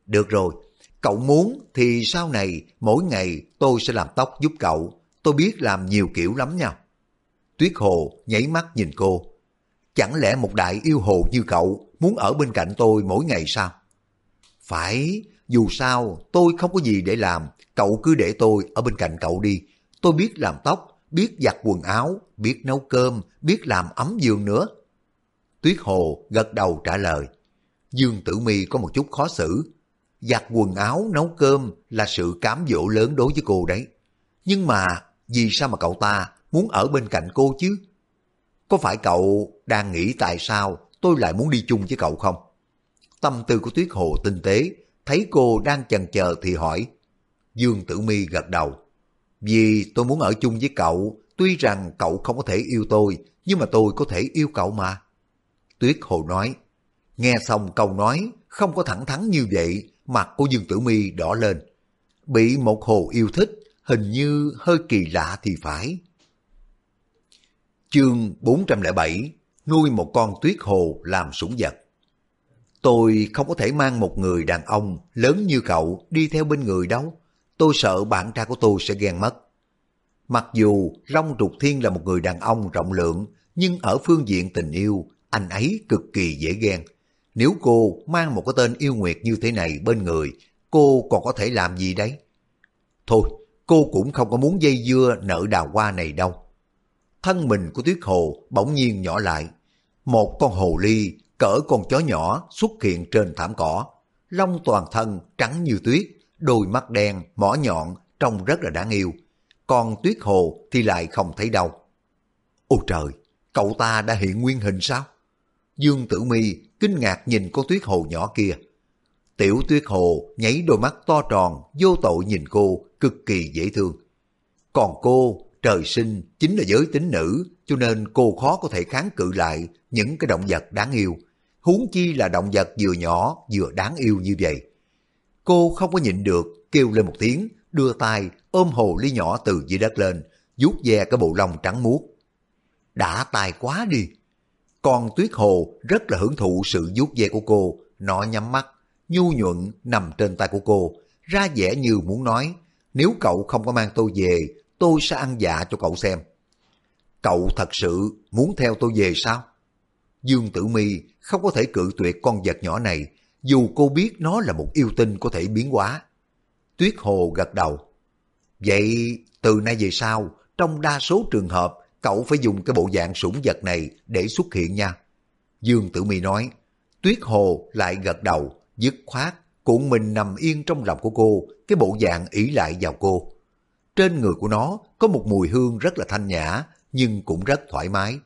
Được rồi, cậu muốn thì sau này mỗi ngày tôi sẽ làm tóc giúp cậu. Tôi biết làm nhiều kiểu lắm nha. Tuyết Hồ nháy mắt nhìn cô. Chẳng lẽ một đại yêu hồ như cậu muốn ở bên cạnh tôi mỗi ngày sao? Phải, dù sao tôi không có gì để làm, cậu cứ để tôi ở bên cạnh cậu đi. Tôi biết làm tóc, biết giặt quần áo, biết nấu cơm, biết làm ấm giường nữa. Tuyết Hồ gật đầu trả lời. Dương Tử Mi có một chút khó xử. Giặt quần áo, nấu cơm là sự cám dỗ lớn đối với cô đấy. Nhưng mà vì sao mà cậu ta muốn ở bên cạnh cô chứ? Có phải cậu đang nghĩ tại sao tôi lại muốn đi chung với cậu không? Tâm tư của Tuyết Hồ tinh tế, thấy cô đang chần chờ thì hỏi. Dương Tử Mi gật đầu. Vì tôi muốn ở chung với cậu, tuy rằng cậu không có thể yêu tôi, nhưng mà tôi có thể yêu cậu mà. Tuyết Hồ nói. Nghe xong câu nói, không có thẳng thắn như vậy, mặt của Dương Tử Mi đỏ lên. Bị một hồ yêu thích, hình như hơi kỳ lạ thì phải. Chương 407 Nuôi một con tuyết hồ làm sủng vật Tôi không có thể mang một người đàn ông lớn như cậu đi theo bên người đâu. Tôi sợ bạn trai của tôi sẽ ghen mất. Mặc dù Long Trục Thiên là một người đàn ông rộng lượng, nhưng ở phương diện tình yêu, anh ấy cực kỳ dễ ghen. Nếu cô mang một cái tên yêu nguyệt như thế này bên người, cô còn có thể làm gì đấy? Thôi, cô cũng không có muốn dây dưa nợ đào hoa này đâu. Thân mình của Tuyết Hồ bỗng nhiên nhỏ lại. Một con hồ ly cỡ con chó nhỏ xuất hiện trên thảm cỏ. Lông toàn thân trắng như tuyết, đôi mắt đen, mỏ nhọn, trông rất là đáng yêu. Còn tuyết hồ thì lại không thấy đâu. Ôi trời, cậu ta đã hiện nguyên hình sao? Dương Tử Mi kinh ngạc nhìn con tuyết hồ nhỏ kia. Tiểu tuyết hồ nháy đôi mắt to tròn, vô tội nhìn cô, cực kỳ dễ thương. Còn cô, trời sinh chính là giới tính nữ, cho nên cô khó có thể kháng cự lại những cái động vật đáng yêu. Huống chi là động vật vừa nhỏ vừa đáng yêu như vậy. Cô không có nhịn được, kêu lên một tiếng, đưa tay ôm hồ ly nhỏ từ dưới đất lên, vuốt ve cái bộ lông trắng muốt. Đã tài quá đi. Con tuyết hồ rất là hưởng thụ sự vuốt ve của cô, nó nhắm mắt, nhu nhuận nằm trên tay của cô, ra vẻ như muốn nói, nếu cậu không có mang tôi về, tôi sẽ ăn dạ cho cậu xem. Cậu thật sự muốn theo tôi về sao? Dương Tử Mi không có thể cự tuyệt con vật nhỏ này, dù cô biết nó là một yêu tinh có thể biến hóa. Tuyết Hồ gật đầu. Vậy từ nay về sau, trong đa số trường hợp, cậu phải dùng cái bộ dạng sủng vật này để xuất hiện nha. Dương Tử Mi nói, Tuyết Hồ lại gật đầu, dứt khoát, cuộn mình nằm yên trong lòng của cô, cái bộ dạng ỷ lại vào cô. Trên người của nó có một mùi hương rất là thanh nhã, nhưng cũng rất thoải mái.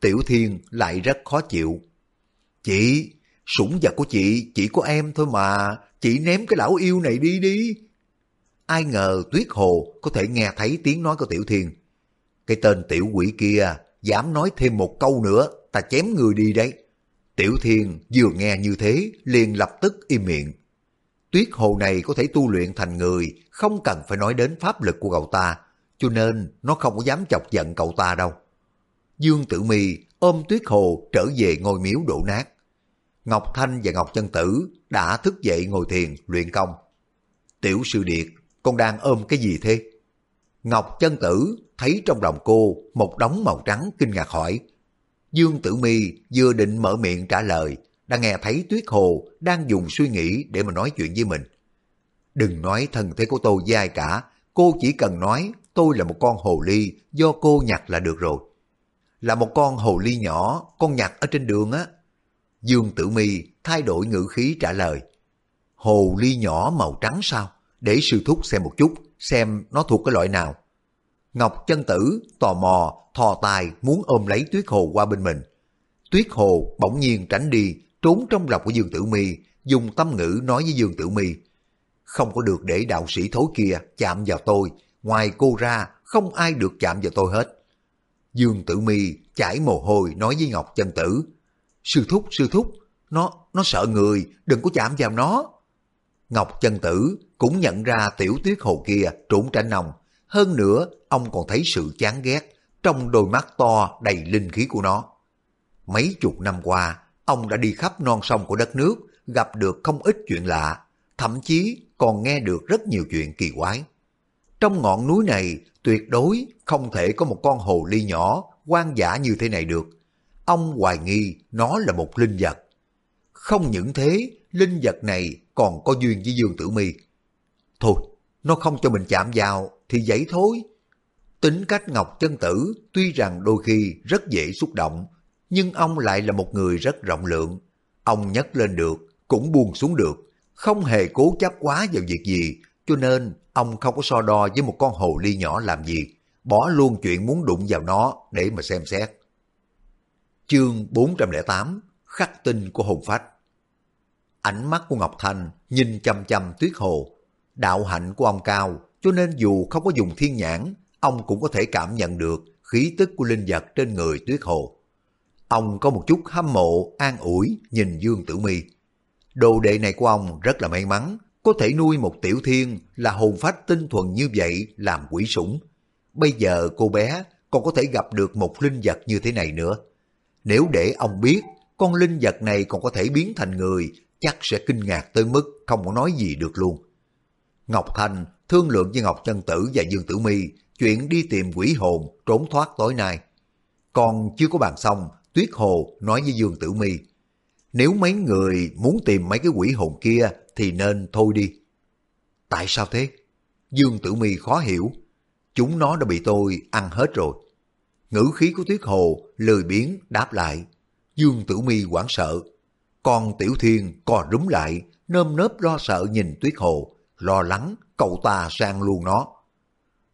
Tiểu Thiên lại rất khó chịu. Chị, sủng vật của chị chỉ có em thôi mà, chị ném cái lão yêu này đi đi. Ai ngờ Tuyết Hồ có thể nghe thấy tiếng nói của Tiểu Thiên. Cái tên tiểu quỷ kia dám nói thêm một câu nữa, ta chém người đi đấy. Tiểu Thiên vừa nghe như thế, liền lập tức im miệng. Tuyết Hồ này có thể tu luyện thành người, không cần phải nói đến pháp lực của cậu ta, cho nên nó không có dám chọc giận cậu ta đâu. Dương Tử Mi ôm Tuyết Hồ trở về ngôi miếu đổ nát. Ngọc Thanh và Ngọc Chân Tử đã thức dậy ngồi thiền luyện công. Tiểu sư điệt, con đang ôm cái gì thế? Ngọc Chân Tử thấy trong lòng cô một đống màu trắng kinh ngạc hỏi. Dương Tử Mi vừa định mở miệng trả lời, đã nghe thấy Tuyết Hồ đang dùng suy nghĩ để mà nói chuyện với mình. Đừng nói thân thế của tôi với ai cả, cô chỉ cần nói tôi là một con hồ ly do cô nhặt là được rồi. là một con hồ ly nhỏ, con nhặt ở trên đường á. Dương Tử Mi thay đổi ngữ khí trả lời. Hồ ly nhỏ màu trắng sao? Để sư thúc xem một chút, xem nó thuộc cái loại nào. Ngọc chân tử tò mò, thò tài muốn ôm lấy tuyết hồ qua bên mình. Tuyết hồ bỗng nhiên tránh đi, trốn trong lòng của Dương Tử Mi, dùng tâm ngữ nói với Dương Tử Mi. Không có được để đạo sĩ thối kia chạm vào tôi, ngoài cô ra không ai được chạm vào tôi hết. Dương Tử Mi chảy mồ hôi nói với Ngọc Chân Tử. Sư thúc, sư thúc, nó, nó sợ người, đừng có chạm vào nó. Ngọc Chân Tử cũng nhận ra tiểu tuyết hồ kia trốn tránh ông. Hơn nữa, ông còn thấy sự chán ghét trong đôi mắt to đầy linh khí của nó. Mấy chục năm qua, ông đã đi khắp non sông của đất nước, gặp được không ít chuyện lạ, thậm chí còn nghe được rất nhiều chuyện kỳ quái. Trong ngọn núi này tuyệt đối không thể có một con hồ ly nhỏ quan giả như thế này được. Ông hoài nghi nó là một linh vật. Không những thế, linh vật này còn có duyên với Dương Tử Mi. Thôi, nó không cho mình chạm vào thì vậy thôi. Tính cách Ngọc Chân Tử tuy rằng đôi khi rất dễ xúc động, nhưng ông lại là một người rất rộng lượng. Ông nhấc lên được, cũng buông xuống được, không hề cố chấp quá vào việc gì, cho nên ông không có so đo với một con hồ ly nhỏ làm gì, bỏ luôn chuyện muốn đụng vào nó để mà xem xét. Chương 408 Khắc tinh của hồn phách Ánh mắt của Ngọc Thanh nhìn chăm chăm tuyết hồ. Đạo hạnh của ông cao, cho nên dù không có dùng thiên nhãn, ông cũng có thể cảm nhận được khí tức của linh vật trên người tuyết hồ. Ông có một chút hâm mộ, an ủi nhìn Dương Tử Mi. Đồ đệ này của ông rất là may mắn, có thể nuôi một tiểu thiên là hồn phách tinh thuần như vậy làm quỷ sủng. Bây giờ cô bé còn có thể gặp được một linh vật như thế này nữa. Nếu để ông biết con linh vật này còn có thể biến thành người, chắc sẽ kinh ngạc tới mức không có nói gì được luôn. Ngọc Thành thương lượng với Ngọc Chân Tử và Dương Tử Mi chuyện đi tìm quỷ hồn trốn thoát tối nay. Còn chưa có bàn xong, Tuyết Hồ nói với Dương Tử Mi nếu mấy người muốn tìm mấy cái quỷ hồn kia thì nên thôi đi. Tại sao thế? Dương Tử Mi khó hiểu. Chúng nó đã bị tôi ăn hết rồi. Ngữ khí của Tuyết Hồ lười biếng đáp lại. Dương Tử Mi hoảng sợ. Còn Tiểu Thiên co rúm lại, nơm nớp lo sợ nhìn Tuyết Hồ, lo lắng cậu ta sang luôn nó.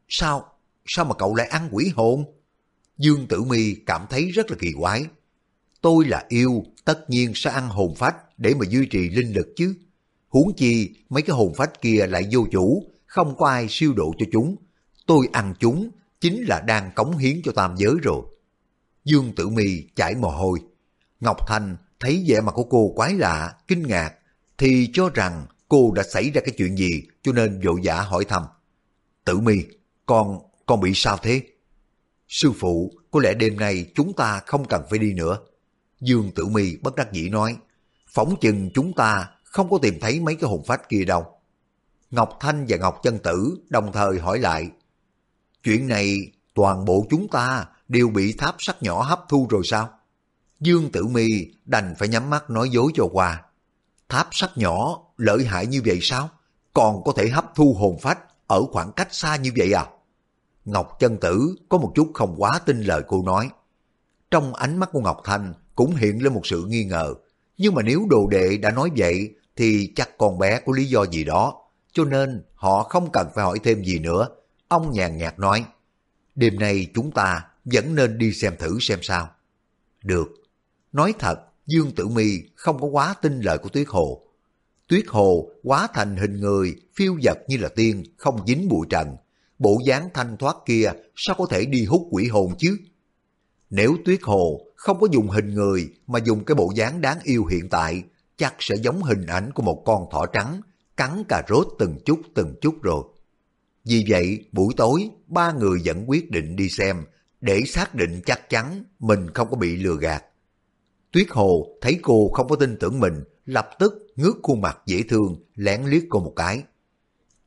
Sao? Sao mà cậu lại ăn quỷ hồn? Dương Tử Mi cảm thấy rất là kỳ quái. Tôi là yêu, tất nhiên sẽ ăn hồn phách để mà duy trì linh lực chứ. Huống chi mấy cái hồn phách kia lại vô chủ, không có ai siêu độ cho chúng. Tôi ăn chúng chính là đang cống hiến cho tam giới rồi. Dương Tử Mi chảy mồ hôi. Ngọc Thanh thấy vẻ mặt của cô quái lạ, kinh ngạc, thì cho rằng cô đã xảy ra cái chuyện gì cho nên vội vã hỏi thăm. Tử Mi, con, con bị sao thế? Sư phụ, có lẽ đêm nay chúng ta không cần phải đi nữa. Dương Tử Mi bất đắc dĩ nói, phỏng chừng chúng ta không có tìm thấy mấy cái hồn phách kia đâu. Ngọc Thanh và Ngọc Chân Tử đồng thời hỏi lại, chuyện này toàn bộ chúng ta đều bị tháp sắt nhỏ hấp thu rồi sao? Dương Tử Mi đành phải nhắm mắt nói dối cho qua. Tháp sắt nhỏ lợi hại như vậy sao? Còn có thể hấp thu hồn phách ở khoảng cách xa như vậy à? Ngọc Chân Tử có một chút không quá tin lời cô nói. Trong ánh mắt của Ngọc Thanh cũng hiện lên một sự nghi ngờ. Nhưng mà nếu đồ đệ đã nói vậy thì chắc con bé có lý do gì đó. Cho nên họ không cần phải hỏi thêm gì nữa. Ông nhàn nhạt nói, đêm nay chúng ta vẫn nên đi xem thử xem sao. Được. Nói thật, Dương Tử Mi không có quá tin lời của Tuyết Hồ. Tuyết Hồ quá thành hình người, phiêu dật như là tiên, không dính bụi trần. Bộ dáng thanh thoát kia sao có thể đi hút quỷ hồn chứ? Nếu Tuyết Hồ không có dùng hình người mà dùng cái bộ dáng đáng yêu hiện tại, chắc sẽ giống hình ảnh của một con thỏ trắng, cắn cà rốt từng chút từng chút rồi. Vì vậy, buổi tối, ba người vẫn quyết định đi xem, để xác định chắc chắn mình không có bị lừa gạt. Tuyết Hồ thấy cô không có tin tưởng mình, lập tức ngước khuôn mặt dễ thương, lén liếc cô một cái.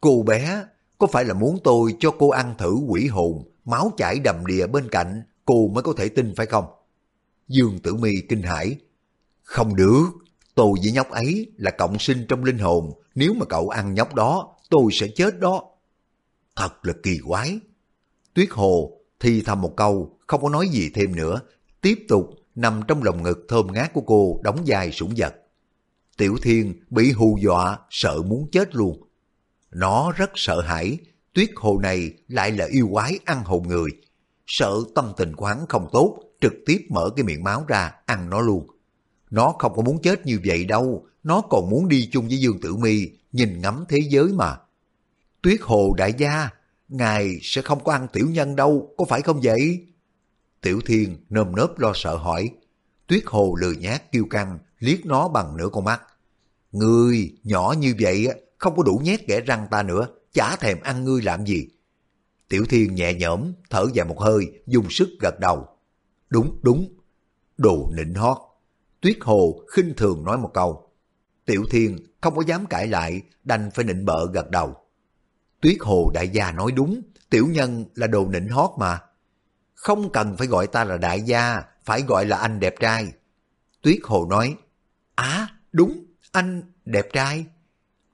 Cô bé, có phải là muốn tôi cho cô ăn thử quỷ hồn, máu chảy đầm đìa bên cạnh, cô mới có thể tin phải không? Dương Tử Mi kinh hãi. Không được, tôi với nhóc ấy là cộng sinh trong linh hồn, nếu mà cậu ăn nhóc đó, tôi sẽ chết đó. Thật là kỳ quái. Tuyết Hồ thì thầm một câu, không có nói gì thêm nữa, tiếp tục nằm trong lòng ngực thơm ngát của cô đóng dài sủng vật. Tiểu Thiên bị hù dọa, sợ muốn chết luôn. Nó rất sợ hãi, tuyết hồ này lại là yêu quái ăn hồn người. Sợ tâm tình của hắn không tốt, trực tiếp mở cái miệng máu ra ăn nó luôn. Nó không có muốn chết như vậy đâu, nó còn muốn đi chung với Dương Tử Mi nhìn ngắm thế giới mà. Tuyết hồ đại gia, ngài sẽ không có ăn tiểu nhân đâu, có phải không vậy? Tiểu Thiên nơm nớp lo sợ hỏi. Tuyết hồ lười nhát kêu căng, liếc nó bằng nửa con mắt. người nhỏ như vậy không có đủ nhét ghẻ răng ta nữa, chả thèm ăn ngươi làm gì. Tiểu Thiên nhẹ nhõm, thở dài một hơi, dùng sức gật đầu. Đúng, đúng, đồ nịnh hót. Tuyết Hồ khinh thường nói một câu. Tiểu Thiên không có dám cãi lại, đành phải nịnh bợ gật đầu. Tuyết Hồ đại gia nói đúng, tiểu nhân là đồ nịnh hót mà. Không cần phải gọi ta là đại gia, phải gọi là anh đẹp trai. Tuyết Hồ nói, Á, đúng, anh đẹp trai.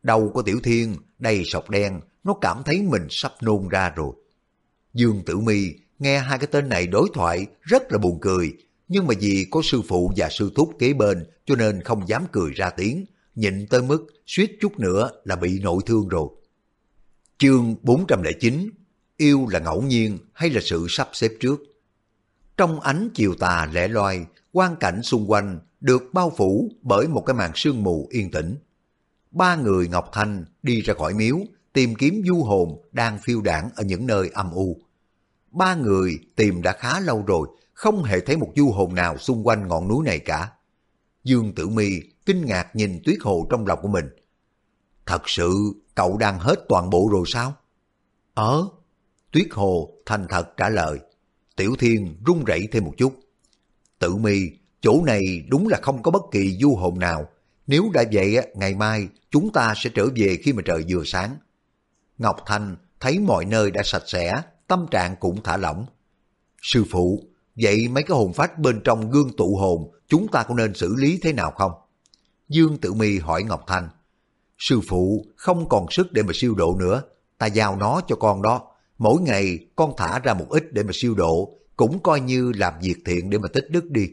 Đầu của Tiểu Thiên đầy sọc đen, nó cảm thấy mình sắp nôn ra rồi. Dương Tử Mi nghe hai cái tên này đối thoại rất là buồn cười, nhưng mà vì có sư phụ và sư thúc kế bên cho nên không dám cười ra tiếng, nhịn tới mức suýt chút nữa là bị nội thương rồi. Chương 409 Yêu là ngẫu nhiên hay là sự sắp xếp trước? Trong ánh chiều tà lẻ loi, quang cảnh xung quanh được bao phủ bởi một cái màn sương mù yên tĩnh. Ba người Ngọc Thanh đi ra khỏi miếu, tìm kiếm du hồn đang phiêu đảng ở những nơi âm u. Ba người tìm đã khá lâu rồi, không hề thấy một du hồn nào xung quanh ngọn núi này cả. Dương Tử Mi kinh ngạc nhìn tuyết hồ trong lòng của mình. Thật sự cậu đang hết toàn bộ rồi sao? Ờ, tuyết hồ thành thật trả lời. Tiểu Thiên run rẩy thêm một chút. Tử Mi, chỗ này đúng là không có bất kỳ du hồn nào. Nếu đã vậy, ngày mai chúng ta sẽ trở về khi mà trời vừa sáng. Ngọc Thanh thấy mọi nơi đã sạch sẽ, tâm trạng cũng thả lỏng. Sư phụ, vậy mấy cái hồn phách bên trong gương tụ hồn chúng ta có nên xử lý thế nào không? Dương Tử Mi hỏi Ngọc Thanh. Sư phụ không còn sức để mà siêu độ nữa, ta giao nó cho con đó. Mỗi ngày con thả ra một ít để mà siêu độ, cũng coi như làm việc thiện để mà tích đức đi.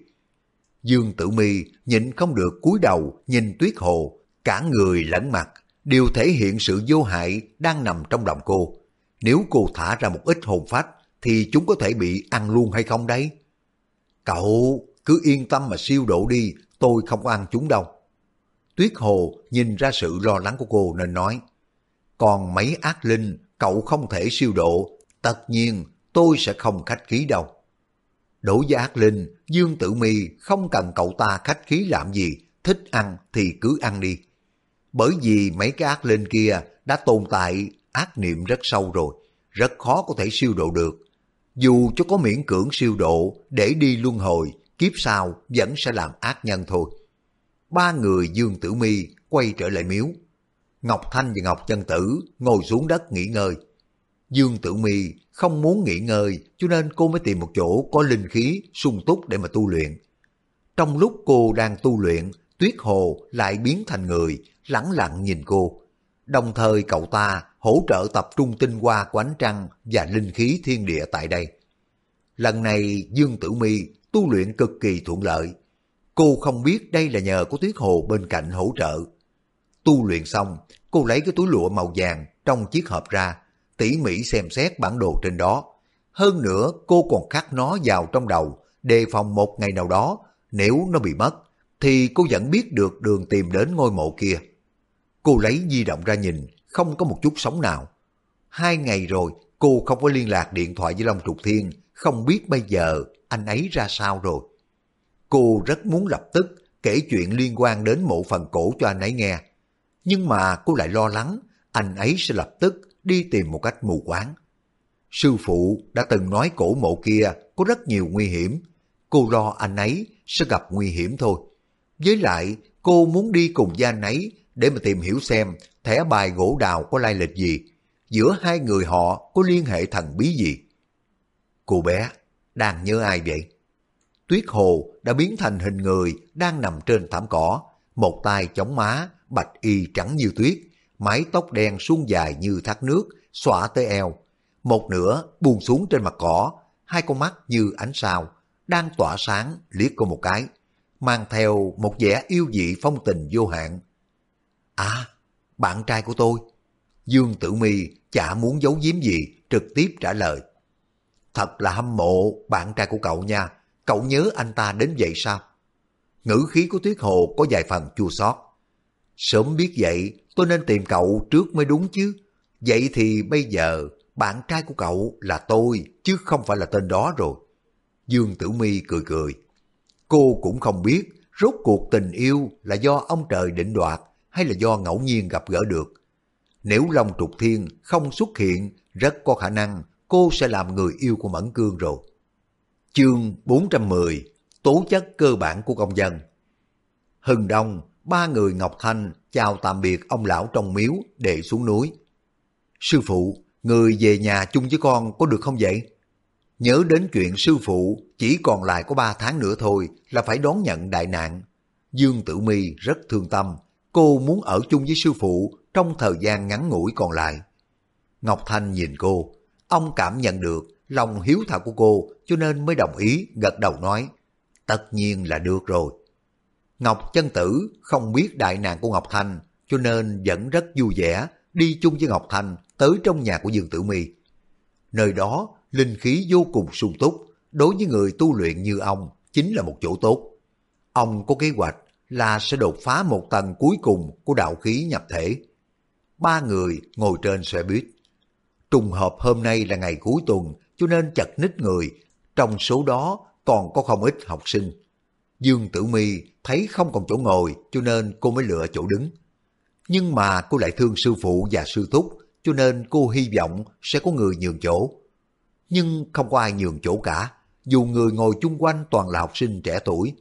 Dương Tử Mi nhịn không được cúi đầu nhìn Tuyết Hồ, cả người lẫn mặt đều thể hiện sự vô hại đang nằm trong lòng cô. Nếu cô thả ra một ít hồn phách thì chúng có thể bị ăn luôn hay không đấy? Cậu cứ yên tâm mà siêu độ đi, tôi không ăn chúng đâu. Tuyết Hồ nhìn ra sự lo lắng của cô nên nói, còn mấy ác linh cậu không thể siêu độ, tất nhiên tôi sẽ không khách khí đâu. Đối với ác linh, Dương Tử Mi không cần cậu ta khách khí làm gì, thích ăn thì cứ ăn đi. Bởi vì mấy cái ác linh kia đã tồn tại ác niệm rất sâu rồi, rất khó có thể siêu độ được. Dù cho có miễn cưỡng siêu độ để đi luân hồi, kiếp sau vẫn sẽ làm ác nhân thôi. Ba người Dương Tử Mi quay trở lại miếu. Ngọc Thanh và Ngọc Chân Tử ngồi xuống đất nghỉ ngơi. Dương Tử Mi không muốn nghỉ ngơi cho nên cô mới tìm một chỗ có linh khí sung túc để mà tu luyện. Trong lúc cô đang tu luyện, Tuyết Hồ lại biến thành người, lẳng lặng nhìn cô. Đồng thời cậu ta hỗ trợ tập trung tinh hoa của ánh trăng và linh khí thiên địa tại đây. Lần này Dương Tử Mi tu luyện cực kỳ thuận lợi. Cô không biết đây là nhờ có Tuyết Hồ bên cạnh hỗ trợ. Tu luyện xong, cô lấy cái túi lụa màu vàng trong chiếc hộp ra, tỉ mỉ xem xét bản đồ trên đó. Hơn nữa, cô còn khắc nó vào trong đầu, đề phòng một ngày nào đó, nếu nó bị mất, thì cô vẫn biết được đường tìm đến ngôi mộ kia. Cô lấy di động ra nhìn, không có một chút sống nào. Hai ngày rồi, cô không có liên lạc điện thoại với Long Trục Thiên, không biết bây giờ anh ấy ra sao rồi. Cô rất muốn lập tức kể chuyện liên quan đến mộ phần cổ cho anh ấy nghe. Nhưng mà cô lại lo lắng anh ấy sẽ lập tức đi tìm một cách mù quáng. Sư phụ đã từng nói cổ mộ kia có rất nhiều nguy hiểm. Cô lo anh ấy sẽ gặp nguy hiểm thôi. Với lại cô muốn đi cùng với anh ấy để mà tìm hiểu xem thẻ bài gỗ đào có lai lịch gì. Giữa hai người họ có liên hệ thần bí gì. Cô bé, đang nhớ ai vậy? Tuyết Hồ đã biến thành hình người đang nằm trên thảm cỏ, một tay chống má, bạch y trắng như tuyết, mái tóc đen suôn dài như thác nước, xõa tới eo. Một nửa buông xuống trên mặt cỏ, hai con mắt như ánh sao, đang tỏa sáng liếc cô một cái, mang theo một vẻ yêu dị phong tình vô hạn. À, bạn trai của tôi. Dương Tử Mi chả muốn giấu giếm gì, trực tiếp trả lời. Thật là hâm mộ bạn trai của cậu nha, cậu nhớ anh ta đến vậy sao? Ngữ khí của Tuyết Hồ có vài phần chua xót. Sớm biết vậy, tôi nên tìm cậu trước mới đúng chứ. Vậy thì bây giờ, bạn trai của cậu là tôi, chứ không phải là tên đó rồi. Dương Tử Mi cười cười. Cô cũng không biết rốt cuộc tình yêu là do ông trời định đoạt hay là do ngẫu nhiên gặp gỡ được. Nếu Long Trục Thiên không xuất hiện, rất có khả năng cô sẽ làm người yêu của Mẫn Cương rồi. Chương 410 Tố chất cơ bản của công dân Hừng đông, ba người Ngọc Thanh chào tạm biệt ông lão trong miếu để xuống núi. Sư phụ, người về nhà chung với con có được không vậy? Nhớ đến chuyện sư phụ chỉ còn lại có ba tháng nữa thôi là phải đón nhận đại nạn. Dương Tử Mi rất thương tâm, cô muốn ở chung với sư phụ trong thời gian ngắn ngủi còn lại. Ngọc Thanh nhìn cô, ông cảm nhận được lòng hiếu thảo của cô cho nên mới đồng ý gật đầu nói, tất nhiên là được rồi. Ngọc chân tử không biết đại nạn của Ngọc Thanh cho nên vẫn rất vui vẻ đi chung với Ngọc Thanh tới trong nhà của Dương Tử Mi. Nơi đó linh khí vô cùng sung túc, đối với người tu luyện như ông chính là một chỗ tốt. Ông có kế hoạch là sẽ đột phá một tầng cuối cùng của đạo khí nhập thể. Ba người ngồi trên xe buýt. Trùng hợp hôm nay là ngày cuối tuần cho nên chật ních người, trong số đó còn có không ít học sinh. Dương Tử Mi thấy không còn chỗ ngồi cho nên cô mới lựa chỗ đứng. Nhưng mà cô lại thương sư phụ và sư thúc cho nên cô hy vọng sẽ có người nhường chỗ nhưng không có ai nhường chỗ cả, dù người ngồi chung quanh toàn là học sinh trẻ tuổi.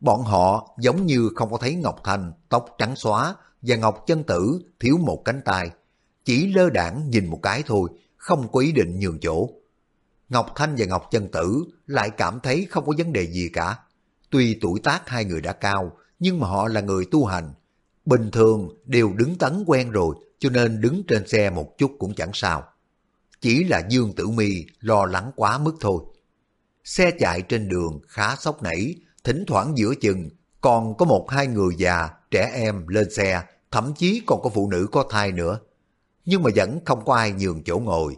Bọn họ giống như không có thấy Ngọc Thanh tóc trắng xóa và Ngọc Chân Tử thiếu một cánh tay, chỉ lơ đảng nhìn một cái thôi, không có ý định nhường chỗ. Ngọc Thanh và Ngọc Chân Tử lại cảm thấy không có vấn đề gì cả. Tuy tuổi tác hai người đã cao, nhưng mà họ là người tu hành. Bình thường đều đứng tấn quen rồi, cho nên đứng trên xe một chút cũng chẳng sao. Chỉ là Dương Tử Mi lo lắng quá mức thôi. Xe chạy trên đường khá sốc nảy, thỉnh thoảng giữa chừng còn có một hai người già, trẻ em lên xe, thậm chí còn có phụ nữ có thai nữa. Nhưng mà vẫn không có ai nhường chỗ ngồi.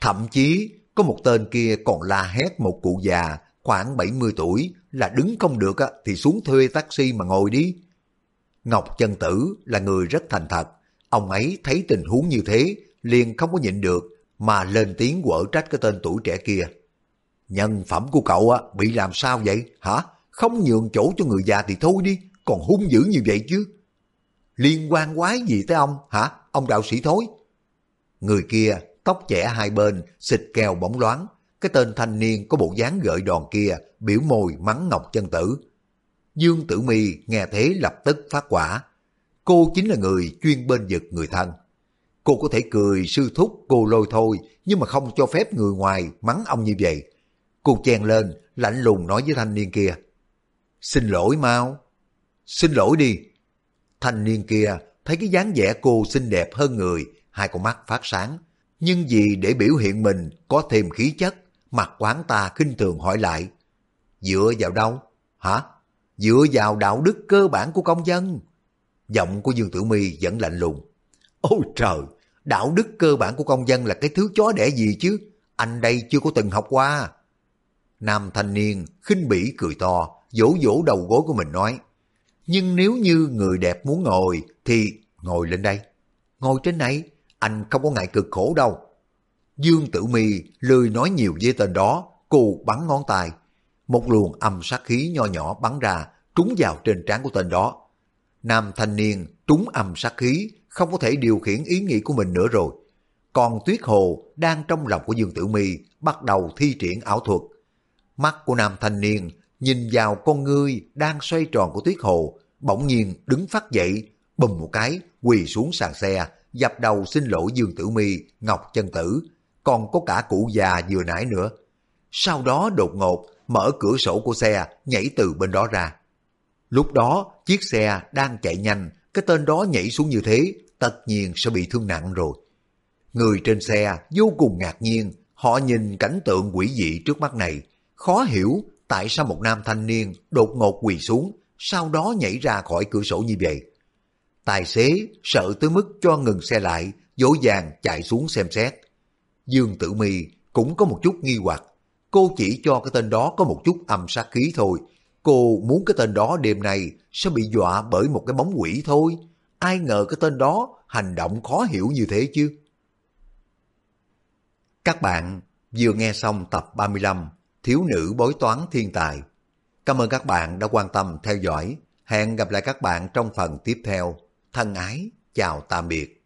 Thậm chí có một tên kia còn la hét một cụ già khoảng 70 tuổi là đứng không được á thì xuống thuê taxi mà ngồi đi. Ngọc Chân Tử là người rất thành thật. Ông ấy thấy tình huống như thế liền không có nhịn được mà lên tiếng quở trách cái tên tuổi trẻ kia. Nhân phẩm của cậu á bị làm sao vậy hả? Không nhường chỗ cho người già thì thôi đi, còn hung dữ như vậy chứ. Liên quan quái gì tới ông hả? Ông đạo sĩ thối. Người kia tóc trẻ hai bên, xịt keo bóng loáng. Cái tên thanh niên có bộ dáng gợi đòn kia, biểu môi mắng ngọc chân tử. Dương Tử Mi nghe thế lập tức phát quả. Cô chính là người chuyên bên vực người thân. Cô có thể cười sư thúc cô lôi thôi, nhưng mà không cho phép người ngoài mắng ông như vậy. Cô chen lên, lạnh lùng nói với thanh niên kia. Xin lỗi mau. Xin lỗi đi. Thanh niên kia thấy cái dáng vẻ cô xinh đẹp hơn người, hai con mắt phát sáng. Nhưng vì để biểu hiện mình có thêm khí chất, mặt quán ta khinh thường hỏi lại. Dựa vào đâu? Hả? Dựa vào đạo đức cơ bản của công dân. Giọng của Dương Tử Mi vẫn lạnh lùng. Ôi trời, đạo đức cơ bản của công dân là cái thứ chó đẻ gì chứ? Anh đây chưa có từng học qua. Nam thanh niên khinh bỉ cười to, vỗ vỗ đầu gối của mình nói. Nhưng nếu như người đẹp muốn ngồi thì ngồi lên đây. Ngồi trên này, anh không có ngại cực khổ đâu. Dương Tử Mi lười nói nhiều với tên đó, cụ bắn ngón tay. Một luồng âm sát khí nho nhỏ bắn ra, trúng vào trên trán của tên đó. Nam thanh niên trúng âm sát khí, không có thể điều khiển ý nghĩ của mình nữa rồi. Còn Tuyết Hồ đang trong lòng của Dương Tử Mi bắt đầu thi triển ảo thuật. Mắt của nam thanh niên nhìn vào con ngươi đang xoay tròn của Tuyết Hồ, bỗng nhiên đứng phát dậy, bùm một cái, quỳ xuống sàn xe, dập đầu xin lỗi Dương Tử Mi, Ngọc Chân Tử, còn có cả cụ già vừa nãy nữa. Sau đó đột ngột mở cửa sổ của xe, nhảy từ bên đó ra. Lúc đó, chiếc xe đang chạy nhanh, cái tên đó nhảy xuống như thế, tất nhiên sẽ bị thương nặng rồi. Người trên xe vô cùng ngạc nhiên, Họ nhìn cảnh tượng quỷ dị trước mắt này, khó hiểu tại sao một nam thanh niên đột ngột quỳ xuống, sau đó nhảy ra khỏi cửa sổ như vậy. Tài xế sợ tới mức cho ngừng xe lại, dỗ dàng chạy xuống xem xét. Dương Tử Mi cũng có một chút nghi hoặc. Cô chỉ cho cái tên đó có một chút âm sát khí thôi. Cô muốn cái tên đó đêm nay sẽ bị dọa bởi một cái bóng quỷ thôi. Ai ngờ cái tên đó hành động khó hiểu như thế chứ. Các bạn vừa nghe xong tập 35 Thiếu nữ bói toán thiên tài. Cảm ơn các bạn đã quan tâm theo dõi. Hẹn gặp lại các bạn trong phần tiếp theo. Thân ái, chào tạm biệt.